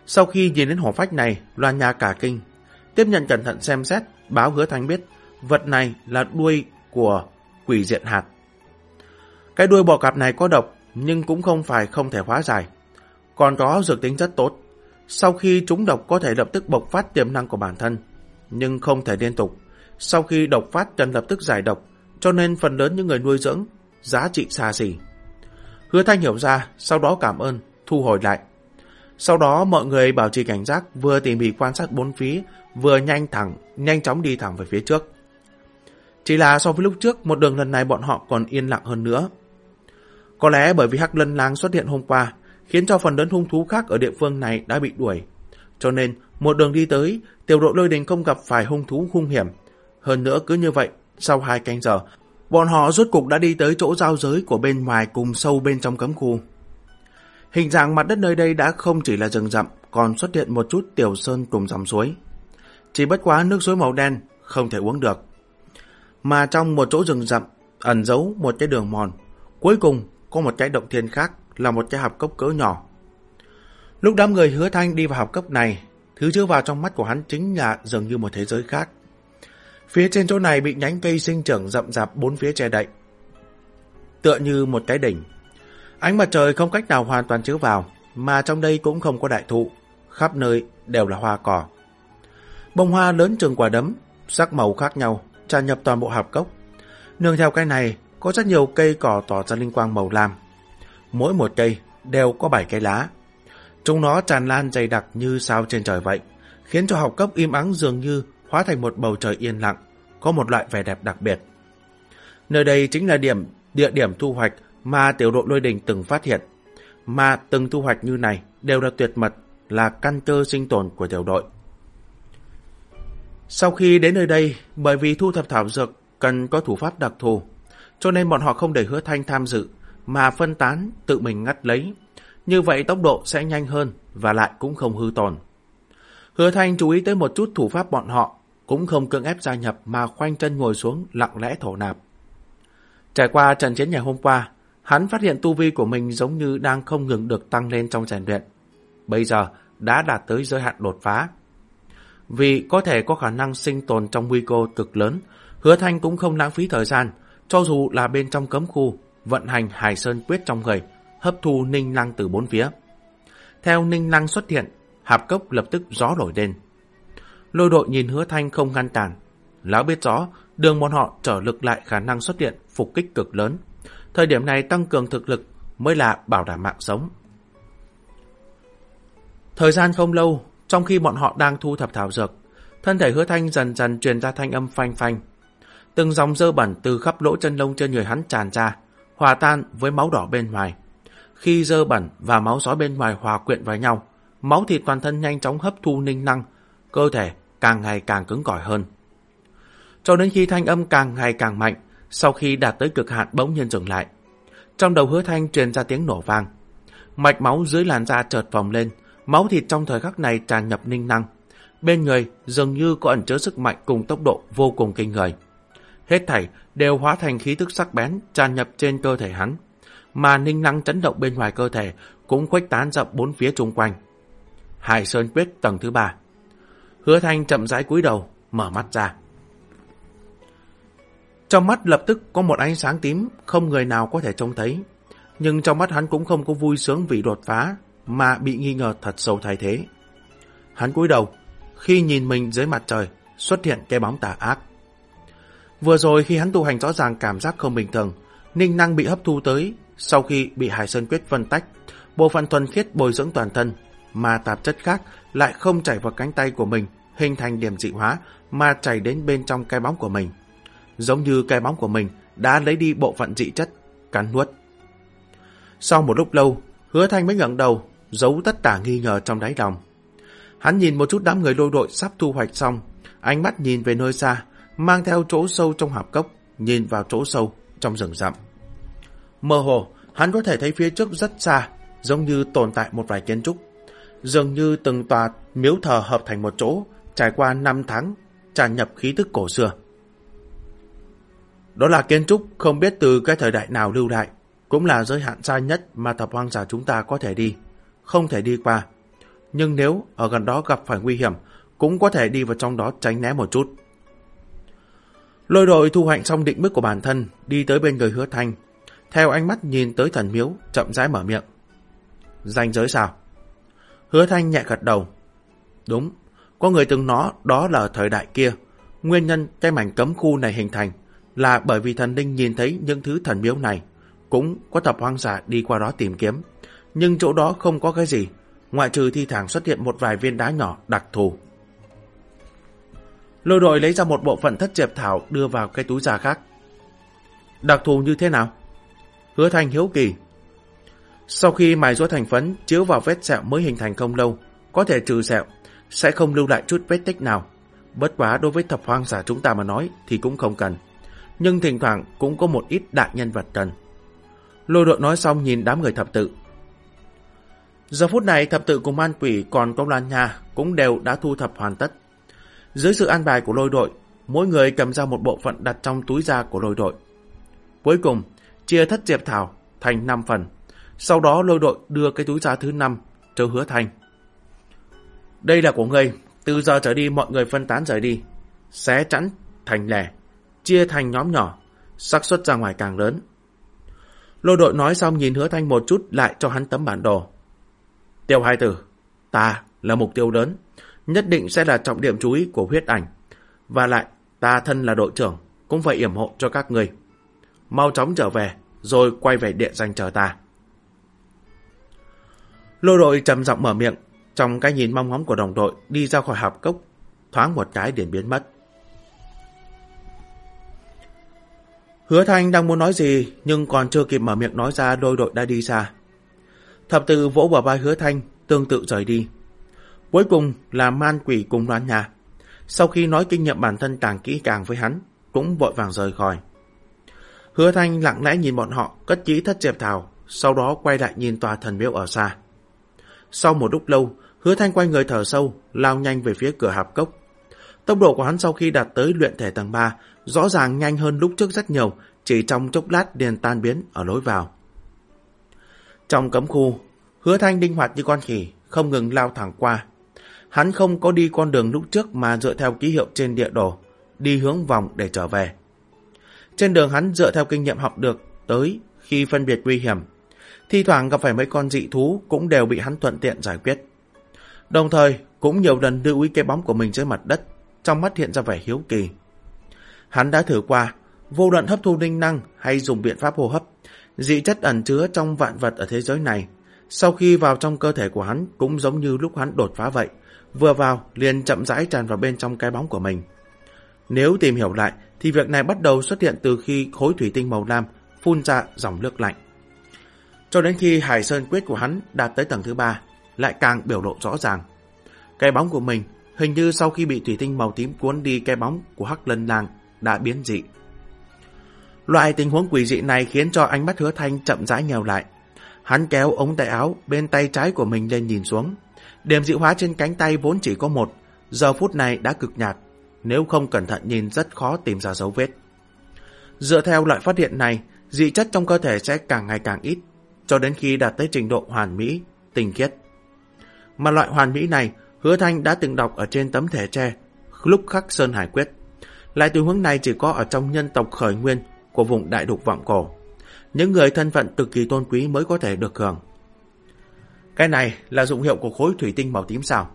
Sau khi nhìn đến hổ phách này, Loan nhà cả kinh, tiếp nhận cẩn thận xem xét, báo hứa thanh biết, vật này là đuôi của quỷ diện hạt. Cái đuôi bò cạp này có độc, nhưng cũng không phải không thể hóa giải. Còn có dược tính rất tốt. Sau khi chúng độc có thể lập tức bộc phát tiềm năng của bản thân, nhưng không thể liên tục. Sau khi độc phát cần lập tức giải độc, cho nên phần lớn những người nuôi dưỡng giá trị xa xỉ. Hứa Thanh hiểu ra, sau đó cảm ơn, thu hồi lại. Sau đó mọi người bảo trì cảnh giác, vừa tỉ mỉ quan sát bốn phía, vừa nhanh thẳng, nhanh chóng đi thẳng về phía trước. Chỉ là so với lúc trước, một đường lần này bọn họ còn yên lặng hơn nữa. Có lẽ bởi vì Hắc Lân Lang xuất hiện hôm qua, khiến cho phần lớn hung thú khác ở địa phương này đã bị đuổi. Cho nên, một đường đi tới, tiểu đội lôi đình không gặp phải hung thú hung hiểm. Hơn nữa cứ như vậy, sau hai canh giờ, Bọn họ rốt cục đã đi tới chỗ giao giới của bên ngoài cùng sâu bên trong cấm khu. Hình dạng mặt đất nơi đây đã không chỉ là rừng rậm, còn xuất hiện một chút tiểu sơn cùng dòng suối. Chỉ bất quá nước suối màu đen, không thể uống được. Mà trong một chỗ rừng rậm, ẩn giấu một cái đường mòn. Cuối cùng, có một trái động thiên khác là một trái hạp cốc cỡ nhỏ. Lúc đám người hứa thanh đi vào hạp cốc này, thứ chứa vào trong mắt của hắn chính là dường như một thế giới khác. Phía trên chỗ này bị nhánh cây sinh trưởng rậm rạp bốn phía che đậy. Tựa như một cái đỉnh. Ánh mặt trời không cách nào hoàn toàn chiếu vào, mà trong đây cũng không có đại thụ. Khắp nơi đều là hoa cỏ. Bông hoa lớn chừng quả đấm, sắc màu khác nhau, tràn nhập toàn bộ hạp cốc. Nương theo cái này, có rất nhiều cây cỏ tỏ ra linh quang màu lam. Mỗi một cây đều có bảy cây lá. Chúng nó tràn lan dày đặc như sao trên trời vậy, khiến cho học cấp im ắng dường như hóa thành một bầu trời yên lặng, có một loại vẻ đẹp đặc biệt. Nơi đây chính là điểm địa điểm thu hoạch mà tiểu đội lôi đình từng phát hiện. Mà từng thu hoạch như này đều là tuyệt mật, là căn cơ sinh tồn của tiểu đội. Sau khi đến nơi đây, bởi vì thu thập thảo dược cần có thủ pháp đặc thù, cho nên bọn họ không để hứa thanh tham dự, mà phân tán tự mình ngắt lấy. Như vậy tốc độ sẽ nhanh hơn và lại cũng không hư tồn. Hứa thanh chú ý tới một chút thủ pháp bọn họ, cũng không cưỡng ép gia nhập mà khoanh chân ngồi xuống lặng lẽ thổ nạp. Trải qua trận chiến ngày hôm qua, hắn phát hiện tu vi của mình giống như đang không ngừng được tăng lên trong rèn luyện. Bây giờ đã đạt tới giới hạn đột phá. Vì có thể có khả năng sinh tồn trong nguy cơ cực lớn, hứa thanh cũng không lãng phí thời gian, cho dù là bên trong cấm khu, vận hành hải sơn quyết trong người, hấp thu ninh năng từ bốn phía. Theo ninh năng xuất hiện, hạp cốc lập tức gió nổi lên. Lôi đội nhìn hứa thanh không ngăn cản. Lão biết rõ, đường bọn họ trở lực lại khả năng xuất hiện phục kích cực lớn. Thời điểm này tăng cường thực lực mới là bảo đảm mạng sống. Thời gian không lâu, trong khi bọn họ đang thu thập thảo dược, thân thể hứa thanh dần dần truyền ra thanh âm phanh phanh. Từng dòng dơ bẩn từ khắp lỗ chân lông trên người hắn tràn ra, hòa tan với máu đỏ bên ngoài. Khi dơ bẩn và máu sói bên ngoài hòa quyện vào nhau, máu thịt toàn thân nhanh chóng hấp thu ninh năng, cơ thể càng ngày càng cứng cỏi hơn. Cho đến khi thanh âm càng ngày càng mạnh, sau khi đạt tới cực hạn bỗng nhiên dừng lại. Trong đầu hứa thanh truyền ra tiếng nổ vang. Mạch máu dưới làn da chợt vòng lên, máu thịt trong thời khắc này tràn nhập ninh năng. Bên người dường như có ẩn chứa sức mạnh cùng tốc độ vô cùng kinh người. Hết thảy đều hóa thành khí tức sắc bén tràn nhập trên cơ thể hắn, mà ninh năng chấn động bên ngoài cơ thể cũng khuếch tán ra bốn phía chung quanh. Hải Sơn Quyết tầng thứ ba. Hứa Thanh chậm rãi cúi đầu, mở mắt ra. Trong mắt lập tức có một ánh sáng tím không người nào có thể trông thấy. Nhưng trong mắt hắn cũng không có vui sướng vì đột phá, mà bị nghi ngờ thật sâu thay thế. Hắn cúi đầu, khi nhìn mình dưới mặt trời, xuất hiện cái bóng tà ác. Vừa rồi khi hắn tu hành rõ ràng cảm giác không bình thường, ninh năng bị hấp thu tới, sau khi bị Hải Sơn Quyết phân tách, bộ phận thuần khiết bồi dưỡng toàn thân, mà tạp chất khác lại không chảy vào cánh tay của mình, hình thành điểm dị hóa, mà chảy đến bên trong cái bóng của mình. Giống như cái bóng của mình đã lấy đi bộ phận dị chất, cắn nuốt. Sau một lúc lâu, hứa thanh mới ngẩng đầu, giấu tất cả nghi ngờ trong đáy lòng. Hắn nhìn một chút đám người lôi đội sắp thu hoạch xong, ánh mắt nhìn về nơi xa, mang theo chỗ sâu trong hạp cốc, nhìn vào chỗ sâu trong rừng rậm. Mơ hồ, hắn có thể thấy phía trước rất xa, giống như tồn tại một vài kiến trúc. Dường như từng tòa miếu thờ hợp thành một chỗ, trải qua năm tháng, tràn nhập khí tức cổ xưa. Đó là kiến trúc không biết từ cái thời đại nào lưu đại cũng là giới hạn xa nhất mà thập hoang giả chúng ta có thể đi, không thể đi qua. Nhưng nếu ở gần đó gặp phải nguy hiểm, cũng có thể đi vào trong đó tránh né một chút. Lôi đội thu hoạch xong định mức của bản thân, đi tới bên người hứa thanh. Theo ánh mắt nhìn tới thần miếu, chậm rãi mở miệng. Danh giới sao? Hứa thanh nhẹ gật đầu. Đúng, có người từng nói đó là thời đại kia. Nguyên nhân cái mảnh cấm khu này hình thành là bởi vì thần linh nhìn thấy những thứ thần miếu này. Cũng có tập hoang dã đi qua đó tìm kiếm. Nhưng chỗ đó không có cái gì, ngoại trừ thi thoảng xuất hiện một vài viên đá nhỏ đặc thù. Lôi đội lấy ra một bộ phận thất diệp thảo đưa vào cái túi da khác. Đặc thù như thế nào? Hứa thành hiếu kỳ. Sau khi mài rũa thành phấn chiếu vào vết sẹo mới hình thành không lâu, có thể trừ sẹo, sẽ không lưu lại chút vết tích nào. Bất quá đối với thập hoang giả chúng ta mà nói thì cũng không cần. Nhưng thỉnh thoảng cũng có một ít đại nhân vật cần. Lôi đội nói xong nhìn đám người thập tự. Giờ phút này thập tự cùng an quỷ còn công lan nha cũng đều đã thu thập hoàn tất. Dưới sự an bài của lôi đội, mỗi người cầm ra một bộ phận đặt trong túi da của lôi đội. Cuối cùng, chia thất diệp thảo thành 5 phần. Sau đó lôi đội đưa cái túi da thứ 5 cho hứa thành. Đây là của ngươi, từ giờ trở đi mọi người phân tán rời đi. Xé chắn thành lẻ, chia thành nhóm nhỏ, xác suất ra ngoài càng lớn. Lôi đội nói xong nhìn hứa thanh một chút lại cho hắn tấm bản đồ. Tiêu hai tử, ta là mục tiêu lớn, nhất định sẽ là trọng điểm chú ý của huyết ảnh. Và lại, ta thân là đội trưởng, cũng phải yểm hộ cho các người. Mau chóng trở về, rồi quay về địa danh chờ ta. Lô đội trầm giọng mở miệng, trong cái nhìn mong ngóng của đồng đội đi ra khỏi hạp cốc, thoáng một cái điển biến mất. Hứa Thanh đang muốn nói gì, nhưng còn chưa kịp mở miệng nói ra đôi đội đã đi xa. Thập tự vỗ vào vai Hứa Thanh, tương tự rời đi. Cuối cùng là man quỷ cùng đoán nhà. Sau khi nói kinh nghiệm bản thân càng kỹ càng với hắn, cũng vội vàng rời khỏi. Hứa Thanh lặng lẽ nhìn bọn họ, cất kỹ thất diệp thảo, sau đó quay lại nhìn tòa thần miếu ở xa. Sau một lúc lâu, Hứa Thanh quay người thở sâu, lao nhanh về phía cửa hạp cốc. Tốc độ của hắn sau khi đạt tới luyện thể tầng 3 rõ ràng nhanh hơn lúc trước rất nhiều, chỉ trong chốc lát liền tan biến ở lối vào. Trong cấm khu, Hứa Thanh đinh hoạt như con khỉ, không ngừng lao thẳng qua. Hắn không có đi con đường lúc trước mà dựa theo ký hiệu trên địa đồ, đi hướng vòng để trở về. Trên đường hắn dựa theo kinh nghiệm học được tới khi phân biệt nguy hiểm. Thi thoảng gặp phải mấy con dị thú cũng đều bị hắn thuận tiện giải quyết. Đồng thời cũng nhiều lần đưa ý cái bóng của mình dưới mặt đất, trong mắt hiện ra vẻ hiếu kỳ. Hắn đã thử qua, vô luận hấp thu linh năng hay dùng biện pháp hô hấp, dị chất ẩn chứa trong vạn vật ở thế giới này. Sau khi vào trong cơ thể của hắn cũng giống như lúc hắn đột phá vậy, vừa vào liền chậm rãi tràn vào bên trong cái bóng của mình. Nếu tìm hiểu lại thì việc này bắt đầu xuất hiện từ khi khối thủy tinh màu lam phun ra dòng nước lạnh. Cho đến khi Hải Sơn quyết của hắn đạt tới tầng thứ ba, lại càng biểu lộ rõ ràng. Cái bóng của mình hình như sau khi bị thủy tinh màu tím cuốn đi cái bóng của Hắc Lân Lang đã biến dị. Loại tình huống quỷ dị này khiến cho ánh mắt hứa thanh chậm rãi nhèo lại. Hắn kéo ống tay áo bên tay trái của mình lên nhìn xuống. Điểm dị hóa trên cánh tay vốn chỉ có một, giờ phút này đã cực nhạt. Nếu không cẩn thận nhìn rất khó tìm ra dấu vết. Dựa theo loại phát hiện này, dị chất trong cơ thể sẽ càng ngày càng ít, cho đến khi đạt tới trình độ hoàn mỹ, tinh khiết. Mà loại hoàn mỹ này, hứa thanh đã từng đọc ở trên tấm thẻ tre lúc khắc Sơn Hải Quyết. Lại từ hướng này chỉ có ở trong nhân tộc khởi nguyên của vùng đại đục vọng cổ. Những người thân phận cực kỳ tôn quý mới có thể được hưởng. Cái này là dụng hiệu của khối thủy tinh màu tím sao?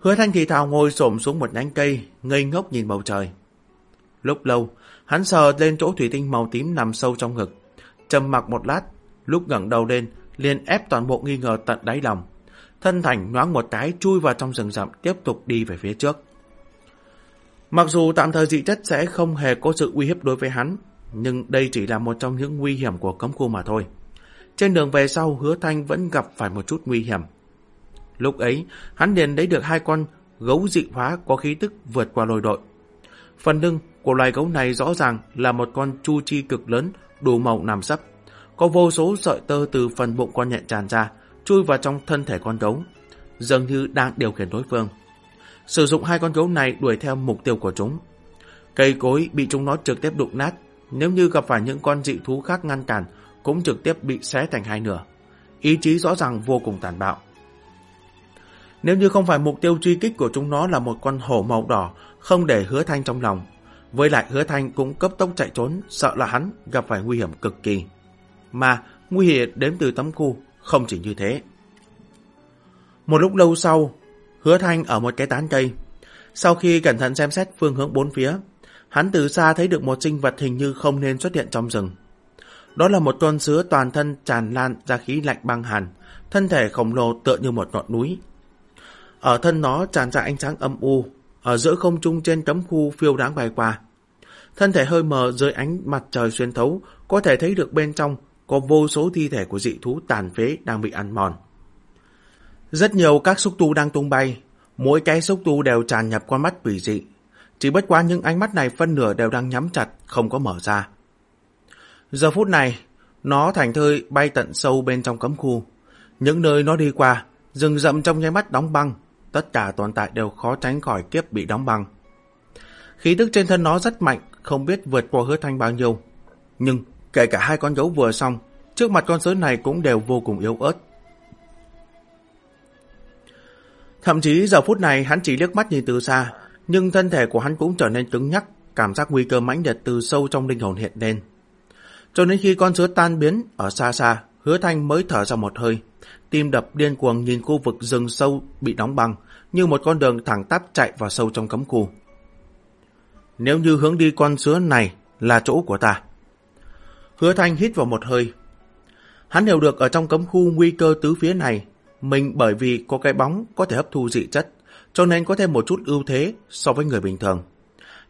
Hứa thanh thì thào ngồi xổm xuống một nhánh cây, ngây ngốc nhìn bầu trời. Lúc lâu, hắn sờ lên chỗ thủy tinh màu tím nằm sâu trong ngực. trầm mặc một lát, lúc ngẩng đầu lên, liền ép toàn bộ nghi ngờ tận đáy lòng. Thân thành nhoáng một cái chui vào trong rừng rậm tiếp tục đi về phía trước. Mặc dù tạm thời dị chất sẽ không hề có sự uy hiếp đối với hắn, nhưng đây chỉ là một trong những nguy hiểm của cấm khu mà thôi. Trên đường về sau, hứa thanh vẫn gặp phải một chút nguy hiểm. Lúc ấy, hắn liền lấy được hai con gấu dị hóa có khí tức vượt qua lôi đội. Phần lưng của loài gấu này rõ ràng là một con chu chi cực lớn, đủ màu nằm sấp. Có vô số sợi tơ từ phần bụng con nhện tràn ra, chui vào trong thân thể con gấu, dường như đang điều khiển đối phương sử dụng hai con gấu này đuổi theo mục tiêu của chúng. Cây cối bị chúng nó trực tiếp đụng nát, nếu như gặp phải những con dị thú khác ngăn cản, cũng trực tiếp bị xé thành hai nửa. Ý chí rõ ràng vô cùng tàn bạo. Nếu như không phải mục tiêu truy kích của chúng nó là một con hổ màu đỏ, không để hứa thanh trong lòng. Với lại hứa thanh cũng cấp tốc chạy trốn, sợ là hắn gặp phải nguy hiểm cực kỳ. Mà nguy hiểm đến từ tấm khu, không chỉ như thế. Một lúc lâu sau, Hứa Thanh ở một cái tán cây. Sau khi cẩn thận xem xét phương hướng bốn phía, hắn từ xa thấy được một sinh vật hình như không nên xuất hiện trong rừng. Đó là một con sứa toàn thân tràn lan ra khí lạnh băng hàn, thân thể khổng lồ tựa như một ngọn núi. Ở thân nó tràn ra ánh sáng âm u, ở giữa không trung trên tấm khu phiêu đáng bay qua. Thân thể hơi mờ dưới ánh mặt trời xuyên thấu, có thể thấy được bên trong có vô số thi thể của dị thú tàn phế đang bị ăn mòn. Rất nhiều các xúc tu đang tung bay, mỗi cái xúc tu đều tràn nhập qua mắt quỷ dị. Chỉ bất quá những ánh mắt này phân nửa đều đang nhắm chặt, không có mở ra. Giờ phút này, nó thành thơi bay tận sâu bên trong cấm khu. Những nơi nó đi qua, rừng rậm trong nháy mắt đóng băng, tất cả tồn tại đều khó tránh khỏi kiếp bị đóng băng. Khí tức trên thân nó rất mạnh, không biết vượt qua hứa thanh bao nhiêu. Nhưng, kể cả hai con dấu vừa xong, trước mặt con sớ này cũng đều vô cùng yếu ớt. Thậm chí giờ phút này hắn chỉ liếc mắt nhìn từ xa, nhưng thân thể của hắn cũng trở nên cứng nhắc, cảm giác nguy cơ mãnh liệt từ sâu trong linh hồn hiện lên. Cho đến khi con sứa tan biến ở xa xa, hứa thanh mới thở ra một hơi, tim đập điên cuồng nhìn khu vực rừng sâu bị đóng băng, như một con đường thẳng tắp chạy vào sâu trong cấm khu. Nếu như hướng đi con sứa này là chỗ của ta. Hứa thanh hít vào một hơi. Hắn hiểu được ở trong cấm khu nguy cơ tứ phía này mình bởi vì có cái bóng có thể hấp thu dị chất, cho nên có thêm một chút ưu thế so với người bình thường.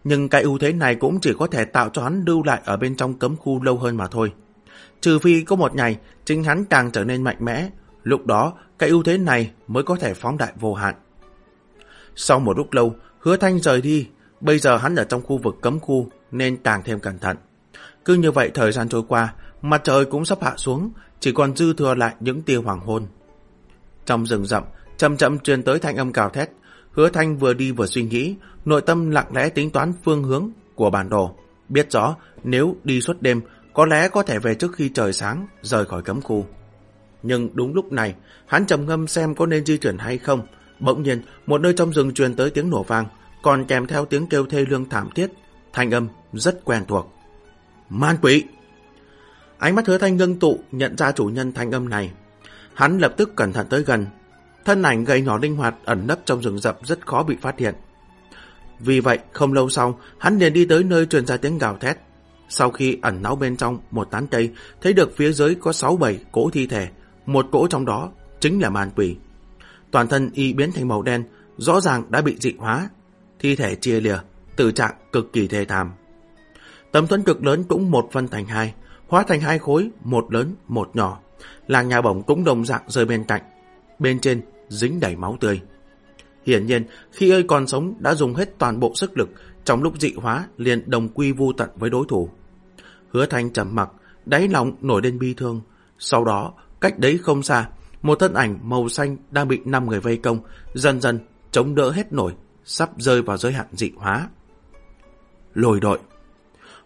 Nhưng cái ưu thế này cũng chỉ có thể tạo cho hắn lưu lại ở bên trong cấm khu lâu hơn mà thôi. Trừ phi có một ngày, chính hắn càng trở nên mạnh mẽ, lúc đó cái ưu thế này mới có thể phóng đại vô hạn. Sau một lúc lâu, hứa thanh rời đi, bây giờ hắn ở trong khu vực cấm khu nên càng thêm cẩn thận. Cứ như vậy thời gian trôi qua, mặt trời cũng sắp hạ xuống, chỉ còn dư thừa lại những tia hoàng hôn. Trong rừng rậm, chậm chậm truyền tới thanh âm cào thét, hứa thanh vừa đi vừa suy nghĩ, nội tâm lặng lẽ tính toán phương hướng của bản đồ. Biết rõ, nếu đi suốt đêm, có lẽ có thể về trước khi trời sáng, rời khỏi cấm khu. Nhưng đúng lúc này, hắn trầm ngâm xem có nên di chuyển hay không. Bỗng nhiên, một nơi trong rừng truyền tới tiếng nổ vang, còn kèm theo tiếng kêu thê lương thảm thiết, thanh âm rất quen thuộc. Man quỷ! Ánh mắt hứa thanh ngưng tụ nhận ra chủ nhân thanh âm này. Hắn lập tức cẩn thận tới gần. Thân ảnh gầy nhỏ linh hoạt ẩn nấp trong rừng rậm rất khó bị phát hiện. Vì vậy, không lâu sau, hắn liền đi tới nơi truyền ra tiếng gào thét. Sau khi ẩn náu bên trong một tán cây, thấy được phía dưới có 6-7 cỗ thi thể, một cỗ trong đó chính là màn quỷ. Toàn thân y biến thành màu đen, rõ ràng đã bị dị hóa. Thi thể chia lìa, tử trạng cực kỳ thê thảm. Tấm thuẫn cực lớn cũng một phân thành hai, hóa thành hai khối, một lớn, một nhỏ. Làng nhà bổng cũng đồng dạng rơi bên cạnh. Bên trên dính đầy máu tươi. Hiển nhiên, khi ơi còn sống đã dùng hết toàn bộ sức lực, trong lúc dị hóa liền đồng quy vu tận với đối thủ. Hứa Thanh trầm mặc, đáy lòng nổi lên bi thương. Sau đó, cách đấy không xa, một thân ảnh màu xanh đang bị năm người vây công, dần dần chống đỡ hết nổi, sắp rơi vào giới hạn dị hóa. Lồi đội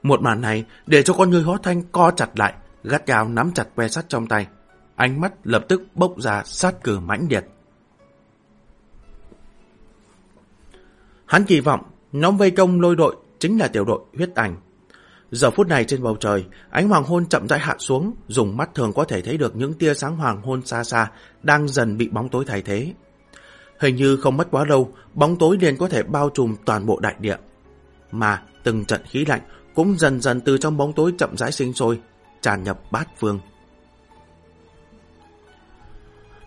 Một màn này để cho con người hứa thanh co chặt lại, gắt gao nắm chặt que sắt trong tay. Ánh mắt lập tức bốc ra sát cử mãnh liệt. Hắn kỳ vọng nhóm vây công lôi đội chính là tiểu đội huyết ảnh. Giờ phút này trên bầu trời, ánh hoàng hôn chậm rãi hạ xuống, dùng mắt thường có thể thấy được những tia sáng hoàng hôn xa xa đang dần bị bóng tối thay thế. Hình như không mất quá lâu, bóng tối liền có thể bao trùm toàn bộ đại địa. Mà từng trận khí lạnh cũng dần dần từ trong bóng tối chậm rãi sinh sôi, tràn nhập bát phương.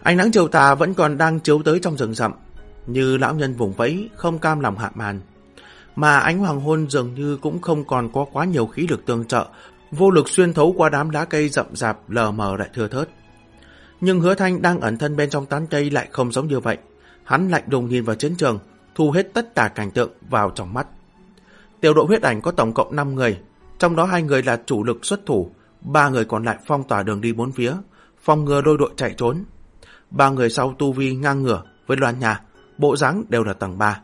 Ánh nắng chiều tà vẫn còn đang chiếu tới trong rừng rậm, như lão nhân vùng vẫy không cam lòng hạ màn. Mà ánh hoàng hôn dường như cũng không còn có quá nhiều khí lực tương trợ, vô lực xuyên thấu qua đám lá cây rậm rạp lờ mờ lại thưa thớt. Nhưng hứa thanh đang ẩn thân bên trong tán cây lại không giống như vậy. Hắn lạnh đùng nhìn vào chiến trường, thu hết tất cả cảnh tượng vào trong mắt. Tiểu đội huyết ảnh có tổng cộng 5 người, trong đó hai người là chủ lực xuất thủ, ba người còn lại phong tỏa đường đi bốn phía, phòng ngừa đôi đội chạy trốn. Ba người sau tu vi ngang ngửa với loan nhà, bộ dáng đều là tầng 3.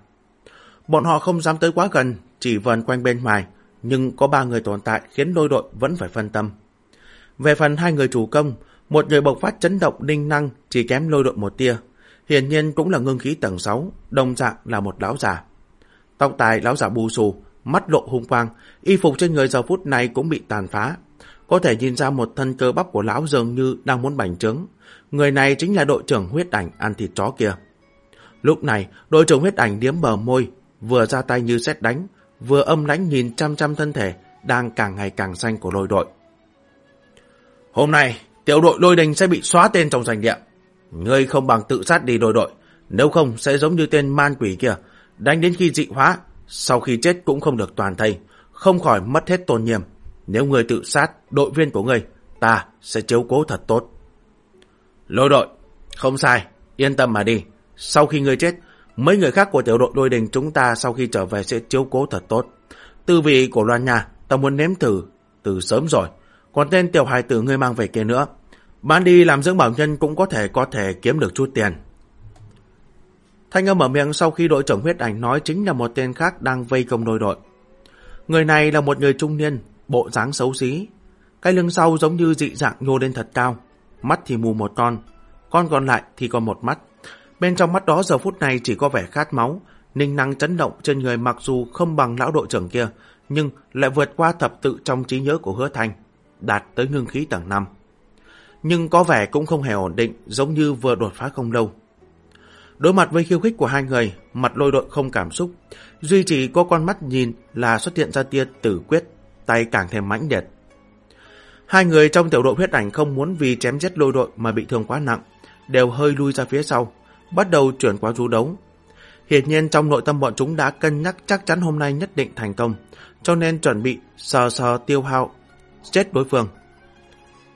Bọn họ không dám tới quá gần, chỉ vần quanh bên ngoài, nhưng có ba người tồn tại khiến đôi đội vẫn phải phân tâm. Về phần hai người chủ công, một người bộc phát chấn động đinh năng chỉ kém lôi đội một tia, hiển nhiên cũng là ngưng khí tầng 6, đồng dạng là một lão già. Tóc tài lão già bù xù, mắt lộ hung quang, y phục trên người giờ phút này cũng bị tàn phá. Có thể nhìn ra một thân cơ bắp của lão dường như đang muốn bành trướng. Người này chính là đội trưởng huyết ảnh ăn thịt chó kia. Lúc này, đội trưởng huyết ảnh điếm bờ môi, vừa ra tay như xét đánh, vừa âm lãnh nhìn chăm chăm thân thể đang càng ngày càng xanh của lôi đội. Hôm nay, tiểu đội lôi đình sẽ bị xóa tên trong danh địa. Ngươi không bằng tự sát đi đội đội, nếu không sẽ giống như tên man quỷ kia, đánh đến khi dị hóa, sau khi chết cũng không được toàn thây, không khỏi mất hết tôn nghiêm. Nếu người tự sát, đội viên của người ta sẽ chiếu cố thật tốt. Lôi đội, không sai, yên tâm mà đi. Sau khi ngươi chết, mấy người khác của tiểu đội đôi đình chúng ta sau khi trở về sẽ chiếu cố thật tốt. Tư vị của loan nhà, ta muốn nếm thử từ sớm rồi. Còn tên tiểu hài tử ngươi mang về kia nữa. Bán đi làm dưỡng bảo nhân cũng có thể có thể kiếm được chút tiền. Thanh âm mở miệng sau khi đội trưởng huyết ảnh nói chính là một tên khác đang vây công đôi đội. Người này là một người trung niên, bộ dáng xấu xí. Cái lưng sau giống như dị dạng nhô lên thật cao. Mắt thì mù một con, con còn lại thì còn một mắt. Bên trong mắt đó giờ phút này chỉ có vẻ khát máu, ninh năng chấn động trên người mặc dù không bằng lão đội trưởng kia, nhưng lại vượt qua thập tự trong trí nhớ của hứa thành, đạt tới ngưng khí tầng 5. Nhưng có vẻ cũng không hề ổn định, giống như vừa đột phá không lâu. Đối mặt với khiêu khích của hai người, mặt lôi đội không cảm xúc, duy chỉ có con mắt nhìn là xuất hiện ra tia tử quyết, tay càng thêm mãnh liệt. Hai người trong tiểu đội huyết ảnh không muốn vì chém giết lôi đội mà bị thương quá nặng, đều hơi lui ra phía sau, bắt đầu chuyển qua rú đấu. Hiển nhiên trong nội tâm bọn chúng đã cân nhắc chắc chắn hôm nay nhất định thành công, cho nên chuẩn bị sờ sờ tiêu hao chết đối phương.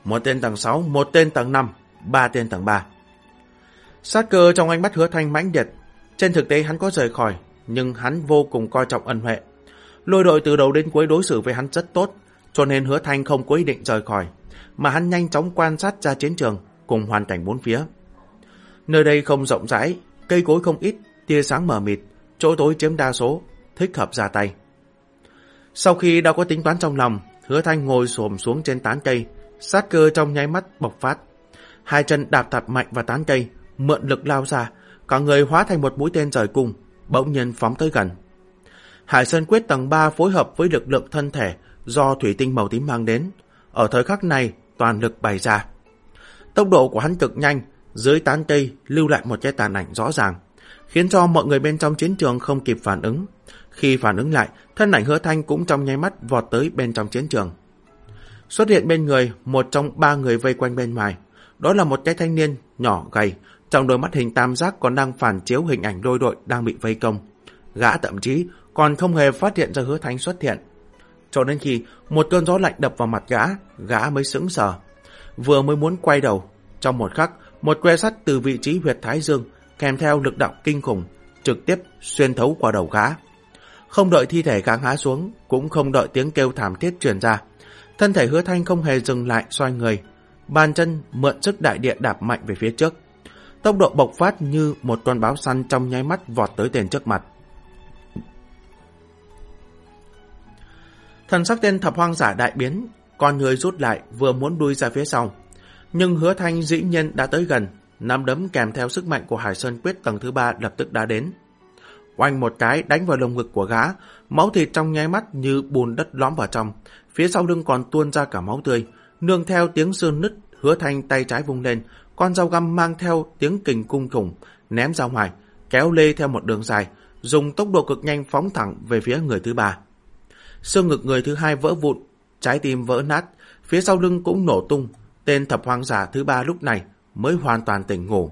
Một tên tầng 6, một tên tầng 5, ba tên tầng 3. Sát cơ trong ánh mắt hứa thanh mãnh liệt. Trên thực tế hắn có rời khỏi, nhưng hắn vô cùng coi trọng ân huệ. Lôi đội từ đầu đến cuối đối xử với hắn rất tốt, cho nên hứa thanh không có ý định rời khỏi, mà hắn nhanh chóng quan sát ra chiến trường cùng hoàn cảnh bốn phía. Nơi đây không rộng rãi, cây cối không ít, tia sáng mờ mịt, chỗ tối chiếm đa số, thích hợp ra tay. Sau khi đã có tính toán trong lòng, hứa thanh ngồi xổm xuống trên tán cây, sát cơ trong nháy mắt bộc phát. Hai chân đạp thật mạnh vào tán cây, mượn lực lao ra, cả người hóa thành một mũi tên rời cung, bỗng nhiên phóng tới gần. Hải Sơn Quyết tầng 3 phối hợp với lực lượng thân thể do thủy tinh màu tím mang đến. Ở thời khắc này, toàn lực bày ra. Tốc độ của hắn cực nhanh, dưới tán cây lưu lại một cái tàn ảnh rõ ràng, khiến cho mọi người bên trong chiến trường không kịp phản ứng. Khi phản ứng lại, thân ảnh hứa thanh cũng trong nháy mắt vọt tới bên trong chiến trường. Xuất hiện bên người, một trong ba người vây quanh bên ngoài. Đó là một cái thanh niên, nhỏ, gầy, trong đôi mắt hình tam giác còn đang phản chiếu hình ảnh đôi đội đang bị vây công. Gã thậm chí còn không hề phát hiện ra hứa thanh xuất hiện. Cho đến khi một cơn gió lạnh đập vào mặt gã, gã mới sững sờ. Vừa mới muốn quay đầu, trong một khắc, một que sắt từ vị trí huyệt thái dương kèm theo lực đạo kinh khủng trực tiếp xuyên thấu qua đầu gã. Không đợi thi thể gã ngã xuống, cũng không đợi tiếng kêu thảm thiết truyền ra. Thân thể hứa thanh không hề dừng lại xoay người, bàn chân mượn sức đại địa đạp mạnh về phía trước. Tốc độ bộc phát như một con báo săn trong nháy mắt vọt tới tên trước mặt. Thần sắc tên thập hoang giả đại biến, con người rút lại vừa muốn đuôi ra phía sau. Nhưng hứa thanh dĩ nhiên đã tới gần, nắm đấm kèm theo sức mạnh của Hải Sơn Quyết tầng thứ ba lập tức đã đến. Oanh một cái đánh vào lồng ngực của gã, máu thịt trong nháy mắt như bùn đất lõm vào trong, phía sau lưng còn tuôn ra cả máu tươi, nương theo tiếng xương nứt, hứa thanh tay trái vung lên, con dao găm mang theo tiếng kình cung khủng, ném ra ngoài, kéo lê theo một đường dài, dùng tốc độ cực nhanh phóng thẳng về phía người thứ ba. Xương ngực người thứ hai vỡ vụn, trái tim vỡ nát, phía sau lưng cũng nổ tung, tên thập hoang giả thứ ba lúc này mới hoàn toàn tỉnh ngủ.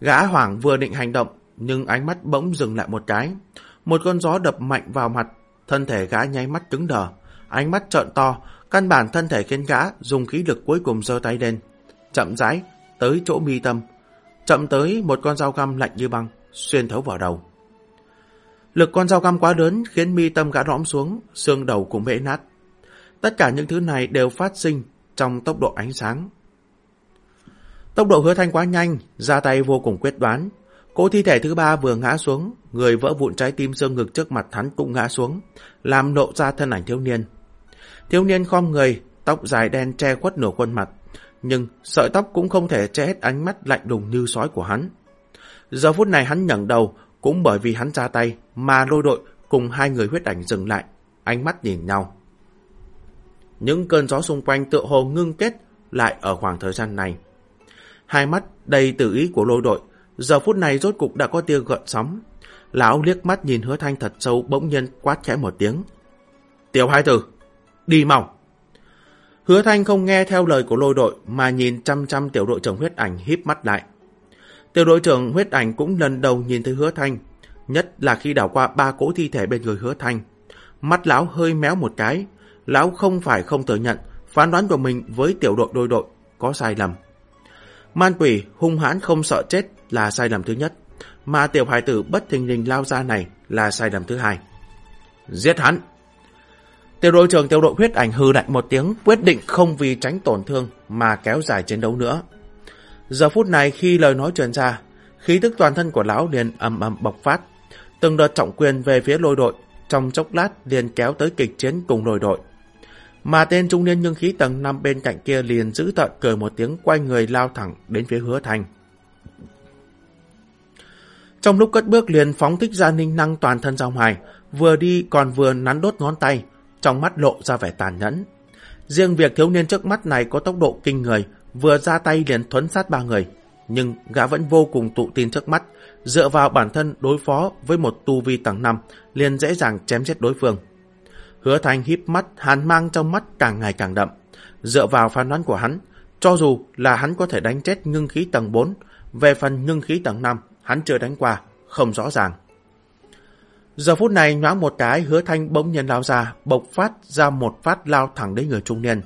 Gã hoảng vừa định hành động, nhưng ánh mắt bỗng dừng lại một cái. Một con gió đập mạnh vào mặt, thân thể gã nháy mắt cứng đờ, ánh mắt trợn to, căn bản thân thể khiến gã dùng khí lực cuối cùng giơ tay lên, chậm rãi tới chỗ mi tâm, chậm tới một con dao găm lạnh như băng, xuyên thấu vào đầu. Lực con dao găm quá lớn khiến mi tâm gã lõm xuống, xương đầu cũng bể nát. Tất cả những thứ này đều phát sinh trong tốc độ ánh sáng. Tốc độ hứa thanh quá nhanh, ra tay vô cùng quyết đoán. Cỗ thi thể thứ ba vừa ngã xuống, người vỡ vụn trái tim xương ngực trước mặt hắn cũng ngã xuống, làm lộ ra thân ảnh thiếu niên. Thiếu niên khom người, tóc dài đen che khuất nửa khuôn mặt, nhưng sợi tóc cũng không thể che hết ánh mắt lạnh lùng như sói của hắn. Giờ phút này hắn nhấc đầu, cũng bởi vì hắn ra tay mà lôi đội cùng hai người huyết ảnh dừng lại, ánh mắt nhìn nhau. Những cơn gió xung quanh tựa hồ ngưng kết lại ở khoảng thời gian này. Hai mắt đầy tự ý của lôi đội, giờ phút này rốt cục đã có tia gợn sóng. Lão liếc mắt nhìn hứa thanh thật sâu bỗng nhiên quát khẽ một tiếng. Tiểu hai tử, đi mau. Hứa thanh không nghe theo lời của lôi đội mà nhìn chăm chăm tiểu đội trưởng huyết ảnh híp mắt lại. Tiểu đội trưởng huyết ảnh cũng lần đầu nhìn thấy hứa thanh, nhất là khi đảo qua ba cỗ thi thể bên người hứa thanh. Mắt lão hơi méo một cái, lão không phải không thừa nhận phán đoán của mình với tiểu đội đôi đội có sai lầm. Man quỷ hung hãn không sợ chết là sai lầm thứ nhất, mà tiểu hài tử bất thình lình lao ra này là sai lầm thứ hai. Giết hắn! Tiểu đội trưởng tiểu đội huyết ảnh hư lạnh một tiếng quyết định không vì tránh tổn thương mà kéo dài chiến đấu nữa. Giờ phút này khi lời nói truyền ra, khí tức toàn thân của lão liền ầm ầm bộc phát. Từng đợt trọng quyền về phía lôi đội, trong chốc lát liền kéo tới kịch chiến cùng lôi đội. Mà tên trung niên nhưng khí tầng nằm bên cạnh kia liền giữ tận cười một tiếng quay người lao thẳng đến phía hứa thành. Trong lúc cất bước liền phóng thích ra ninh năng toàn thân ra ngoài, vừa đi còn vừa nắn đốt ngón tay, trong mắt lộ ra vẻ tàn nhẫn. Riêng việc thiếu niên trước mắt này có tốc độ kinh người, vừa ra tay liền thuấn sát ba người. Nhưng gã vẫn vô cùng tụ tin trước mắt, dựa vào bản thân đối phó với một tu vi tầng 5, liền dễ dàng chém chết đối phương. Hứa Thanh híp mắt, hàn mang trong mắt càng ngày càng đậm. Dựa vào phán đoán của hắn, cho dù là hắn có thể đánh chết ngưng khí tầng 4, về phần ngưng khí tầng 5, hắn chưa đánh qua, không rõ ràng. Giờ phút này nhoáng một cái hứa thanh bỗng nhiên lao ra, bộc phát ra một phát lao thẳng đến người trung niên.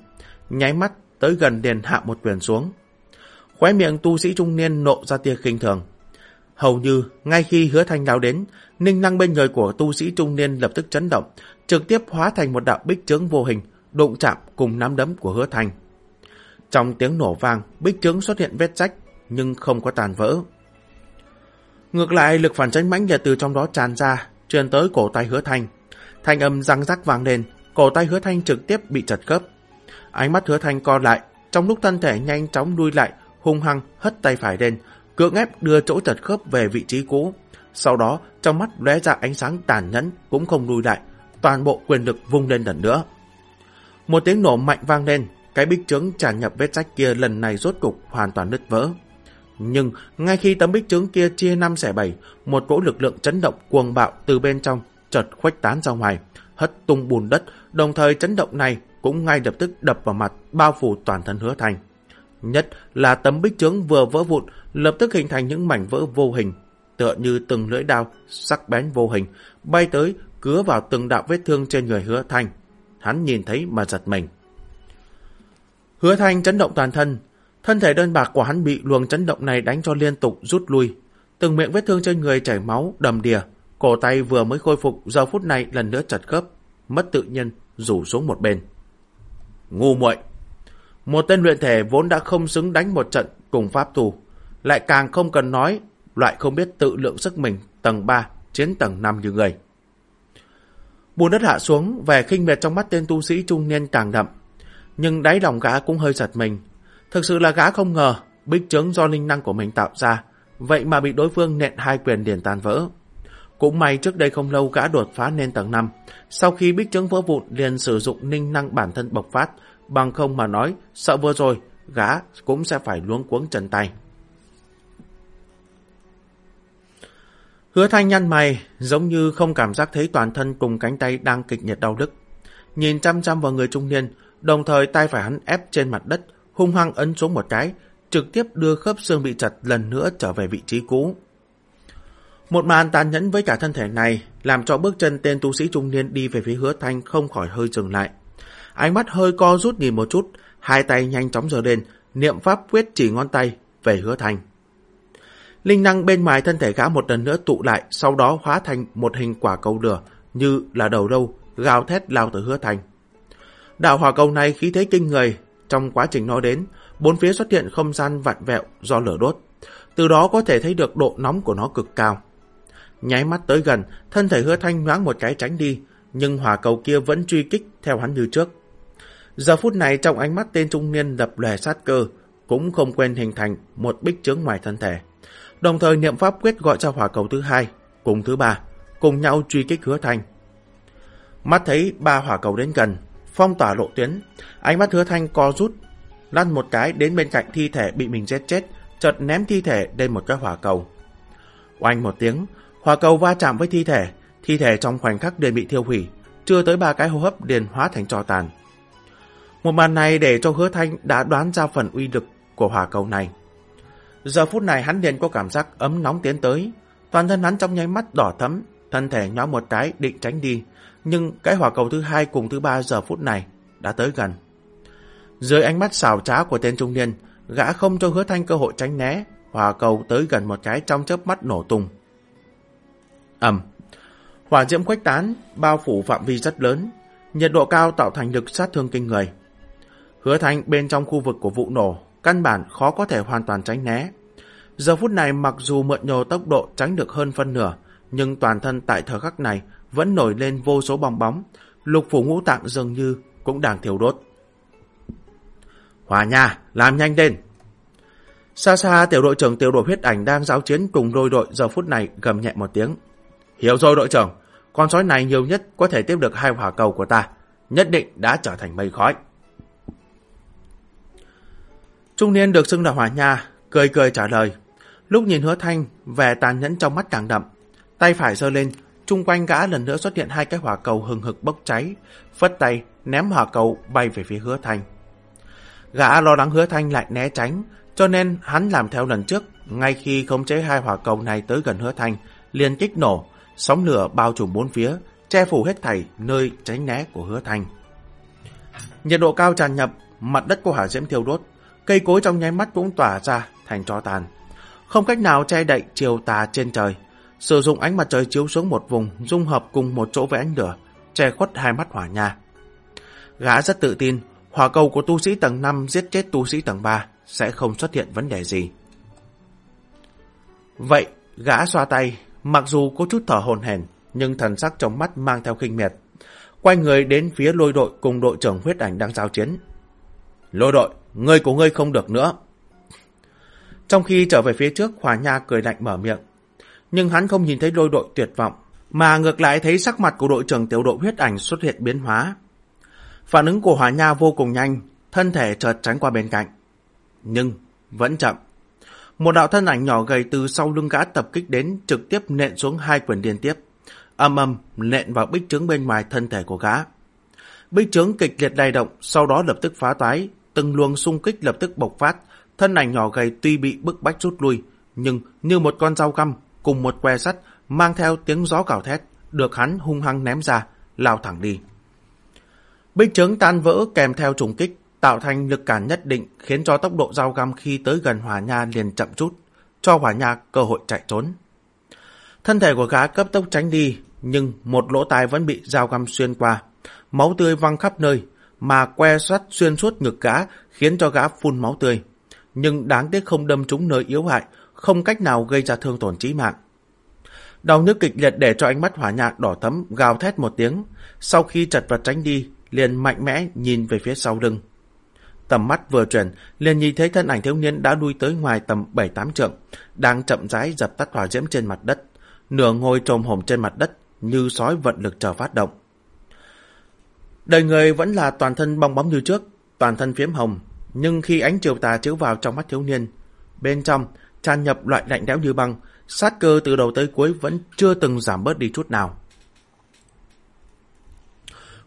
Nháy mắt tới gần liền hạ một quyền xuống. Khóe miệng tu sĩ trung niên nộ ra tia khinh thường. Hầu như ngay khi hứa thanh lao đến, ninh năng bên người của tu sĩ trung niên lập tức chấn động, trực tiếp hóa thành một đạo bích trướng vô hình, đụng chạm cùng nắm đấm của hứa thanh. Trong tiếng nổ vang, bích trướng xuất hiện vết rách, nhưng không có tàn vỡ. Ngược lại, lực phản chấn mãnh liệt từ trong đó tràn ra, truyền tới cổ tay hứa thanh. Thanh âm răng rắc vang lên, cổ tay hứa thanh trực tiếp bị chật khớp. Ánh mắt hứa thanh co lại, trong lúc thân thể nhanh chóng đuôi lại, hung hăng hất tay phải lên, cưỡng ép đưa chỗ chật khớp về vị trí cũ. Sau đó, trong mắt lóe ra ánh sáng tàn nhẫn cũng không đuôi lại, toàn bộ quyền lực vung lên lần nữa. Một tiếng nổ mạnh vang lên, cái bích trướng tràn nhập vết rách kia lần này rốt cục hoàn toàn nứt vỡ. Nhưng ngay khi tấm bích trướng kia chia năm xẻ bảy, một cỗ lực lượng chấn động cuồng bạo từ bên trong chợt khuếch tán ra ngoài, hất tung bùn đất, đồng thời chấn động này cũng ngay lập tức đập vào mặt, bao phủ toàn thân hứa thành. Nhất là tấm bích trướng vừa vỡ vụn, lập tức hình thành những mảnh vỡ vô hình, tựa như từng lưỡi đao sắc bén vô hình, bay tới cứa vào từng đạo vết thương trên người hứa thanh. Hắn nhìn thấy mà giật mình. Hứa thanh chấn động toàn thân, thân thể đơn bạc của hắn bị luồng chấn động này đánh cho liên tục rút lui. Từng miệng vết thương trên người chảy máu, đầm đìa, cổ tay vừa mới khôi phục, giờ phút này lần nữa chật khớp, mất tự nhiên, rủ xuống một bên. Ngu muội Một tên luyện thể vốn đã không xứng đánh một trận cùng pháp tù, lại càng không cần nói, loại không biết tự lượng sức mình, tầng 3, chiến tầng 5 như người. Bùn đất hạ xuống, vẻ khinh miệt trong mắt tên tu sĩ trung niên càng đậm. Nhưng đáy lòng gã cũng hơi giật mình. Thực sự là gã không ngờ, bích trướng do linh năng của mình tạo ra, vậy mà bị đối phương nện hai quyền điền tàn vỡ. Cũng may trước đây không lâu gã đột phá lên tầng 5, sau khi bích chứng vỡ vụn liền sử dụng ninh năng bản thân bộc phát, bằng không mà nói, sợ vừa rồi, gã cũng sẽ phải luống cuống chân tay. Hứa thanh nhăn mày, giống như không cảm giác thấy toàn thân cùng cánh tay đang kịch nhiệt đau đớn. Nhìn chăm chăm vào người trung niên, đồng thời tay phải hắn ép trên mặt đất, hung hăng ấn xuống một cái, trực tiếp đưa khớp xương bị chặt lần nữa trở về vị trí cũ. Một màn tàn nhẫn với cả thân thể này, làm cho bước chân tên tu sĩ trung niên đi về phía hứa thanh không khỏi hơi dừng lại. Ánh mắt hơi co rút nhìn một chút, hai tay nhanh chóng giơ lên, niệm pháp quyết chỉ ngón tay về hứa thanh. Linh năng bên ngoài thân thể gã một lần nữa tụ lại, sau đó hóa thành một hình quả cầu lửa, như là đầu đâu, gào thét lao tới hứa Thanh Đạo hỏa cầu này khí thế kinh người, trong quá trình nó đến, bốn phía xuất hiện không gian vặn vẹo do lửa đốt. Từ đó có thể thấy được độ nóng của nó cực cao. Nháy mắt tới gần, thân thể hứa thanh nhoáng một cái tránh đi, nhưng hỏa cầu kia vẫn truy kích theo hắn như trước. Giờ phút này trong ánh mắt tên trung niên đập lè sát cơ, cũng không quên hình thành một bích chướng ngoài thân thể đồng thời niệm pháp quyết gọi cho hỏa cầu thứ hai, cùng thứ ba, cùng nhau truy kích hứa thanh. Mắt thấy ba hỏa cầu đến gần, phong tỏa lộ tuyến, ánh mắt hứa thanh co rút, lăn một cái đến bên cạnh thi thể bị mình giết chết, chợt ném thi thể lên một cái hỏa cầu. Oanh một tiếng, hỏa cầu va chạm với thi thể, thi thể trong khoảnh khắc liền bị thiêu hủy, chưa tới ba cái hô hấp liền hóa thành trò tàn. Một màn này để cho hứa thanh đã đoán ra phần uy lực của hỏa cầu này. Giờ phút này hắn liền có cảm giác ấm nóng tiến tới. Toàn thân hắn trong nháy mắt đỏ thấm, thân thể nhó một cái định tránh đi. Nhưng cái hỏa cầu thứ hai cùng thứ ba giờ phút này đã tới gần. Dưới ánh mắt xảo trá của tên trung niên, gã không cho hứa thanh cơ hội tránh né, hỏa cầu tới gần một cái trong chớp mắt nổ tung ầm, hỏa diễm khuếch tán, bao phủ phạm vi rất lớn, nhiệt độ cao tạo thành lực sát thương kinh người. Hứa thanh bên trong khu vực của vụ nổ căn bản khó có thể hoàn toàn tránh né. Giờ phút này mặc dù mượn nhờ tốc độ tránh được hơn phân nửa, nhưng toàn thân tại thời khắc này vẫn nổi lên vô số bong bóng, lục phủ ngũ tạng dường như cũng đang thiêu đốt. Hòa nha, làm nhanh lên! Xa xa tiểu đội trưởng tiểu đội huyết ảnh đang giáo chiến cùng đôi đội giờ phút này gầm nhẹ một tiếng. Hiểu rồi đội trưởng, con sói này nhiều nhất có thể tiếp được hai hỏa cầu của ta, nhất định đã trở thành mây khói. Trung niên được xưng là hỏa nha, cười cười trả lời. Lúc nhìn hứa thanh, vẻ tàn nhẫn trong mắt càng đậm. Tay phải giơ lên, chung quanh gã lần nữa xuất hiện hai cái hỏa cầu hừng hực bốc cháy. Phất tay, ném hỏa cầu bay về phía hứa thanh. Gã lo lắng hứa thanh lại né tránh, cho nên hắn làm theo lần trước. Ngay khi khống chế hai hỏa cầu này tới gần hứa thanh, liền kích nổ, sóng lửa bao trùm bốn phía, che phủ hết thảy nơi tránh né của hứa thanh. Nhiệt độ cao tràn nhập, mặt đất của hỏa diễm thiêu đốt, cây cối trong nháy mắt cũng tỏa ra thành tro tàn. Không cách nào che đậy chiều tà trên trời, sử dụng ánh mặt trời chiếu xuống một vùng dung hợp cùng một chỗ với ánh lửa, che khuất hai mắt hỏa nha. Gã rất tự tin, hỏa cầu của tu sĩ tầng 5 giết chết tu sĩ tầng 3 sẽ không xuất hiện vấn đề gì. Vậy, gã xoa tay, mặc dù có chút thở hồn hển, nhưng thần sắc trong mắt mang theo kinh miệt. Quay người đến phía lôi đội cùng đội trưởng huyết ảnh đang giao chiến. Lôi đội, người của ngươi không được nữa. Trong khi trở về phía trước, Hòa Nha cười lạnh mở miệng. Nhưng hắn không nhìn thấy lôi đội tuyệt vọng, mà ngược lại thấy sắc mặt của đội trưởng tiểu đội huyết ảnh xuất hiện biến hóa. Phản ứng của Hòa Nha vô cùng nhanh, thân thể chợt tránh qua bên cạnh. Nhưng, vẫn chậm. Một đạo thân ảnh nhỏ gầy từ sau lưng gã tập kích đến trực tiếp nện xuống hai quyền liên tiếp. Âm âm nện vào bích trướng bên ngoài thân thể của gã. Bích trướng kịch liệt lay động, sau đó lập tức phá toái, từng luồng xung kích lập tức bộc phát, thân ảnh nhỏ gầy tuy bị bức bách rút lui, nhưng như một con dao găm cùng một que sắt mang theo tiếng gió cào thét, được hắn hung hăng ném ra, lao thẳng đi. Bích trướng tan vỡ kèm theo trùng kích, tạo thành lực cản nhất định khiến cho tốc độ giao găm khi tới gần hỏa nha liền chậm chút, cho hỏa nha cơ hội chạy trốn. Thân thể của gã cấp tốc tránh đi, nhưng một lỗ tai vẫn bị dao găm xuyên qua, máu tươi văng khắp nơi, mà que sắt xuyên suốt ngực gã khiến cho gã phun máu tươi. Nhưng đáng tiếc không đâm trúng nơi yếu hại, không cách nào gây ra thương tổn chí mạng. Đau nhức kịch liệt để cho ánh mắt hỏa nhạc đỏ thấm gào thét một tiếng, sau khi chật vật tránh đi, liền mạnh mẽ nhìn về phía sau lưng. Tầm mắt vừa chuyển, liền nhìn thấy thân ảnh thiếu niên đã đuôi tới ngoài tầm 7-8 trượng, đang chậm rãi dập tắt hỏa diễm trên mặt đất, nửa ngồi trồm hổm trên mặt đất, như sói vận lực chờ phát động. Đời người vẫn là toàn thân bong bóng như trước, toàn thân phiếm hồng, nhưng khi ánh chiều tà chiếu vào trong mắt thiếu niên, bên trong tràn nhập loại lạnh lẽo như băng, sát cơ từ đầu tới cuối vẫn chưa từng giảm bớt đi chút nào.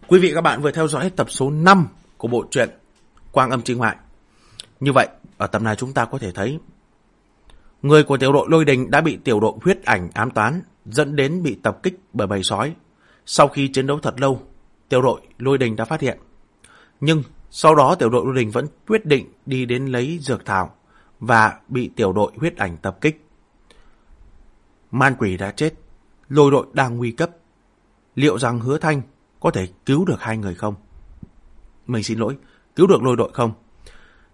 Quý vị các bạn vừa theo dõi hết tập số 5 của bộ truyện Quang âm trinh hoại. Như vậy, ở tập này chúng ta có thể thấy người của tiểu đội lôi đình đã bị tiểu đội huyết ảnh ám toán, dẫn đến bị tập kích bởi bầy sói. Sau khi chiến đấu thật lâu, tiểu đội lôi đình đã phát hiện. Nhưng sau đó tiểu đội lôi đình vẫn quyết định đi đến lấy dược thảo và bị tiểu đội huyết ảnh tập kích. Man quỷ đã chết, lôi đội đang nguy cấp. Liệu rằng hứa thanh có thể cứu được hai người không? Mình xin lỗi, cứu được lôi đội không?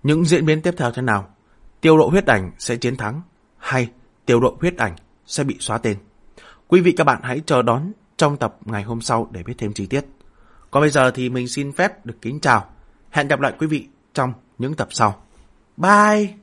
Những diễn biến tiếp theo thế nào? Tiêu độ huyết ảnh sẽ chiến thắng hay tiêu độ huyết ảnh sẽ bị xóa tên? Quý vị các bạn hãy chờ đón trong tập ngày hôm sau để biết thêm chi tiết. Còn bây giờ thì mình xin phép được kính chào. Hẹn gặp lại quý vị trong những tập sau. Bye!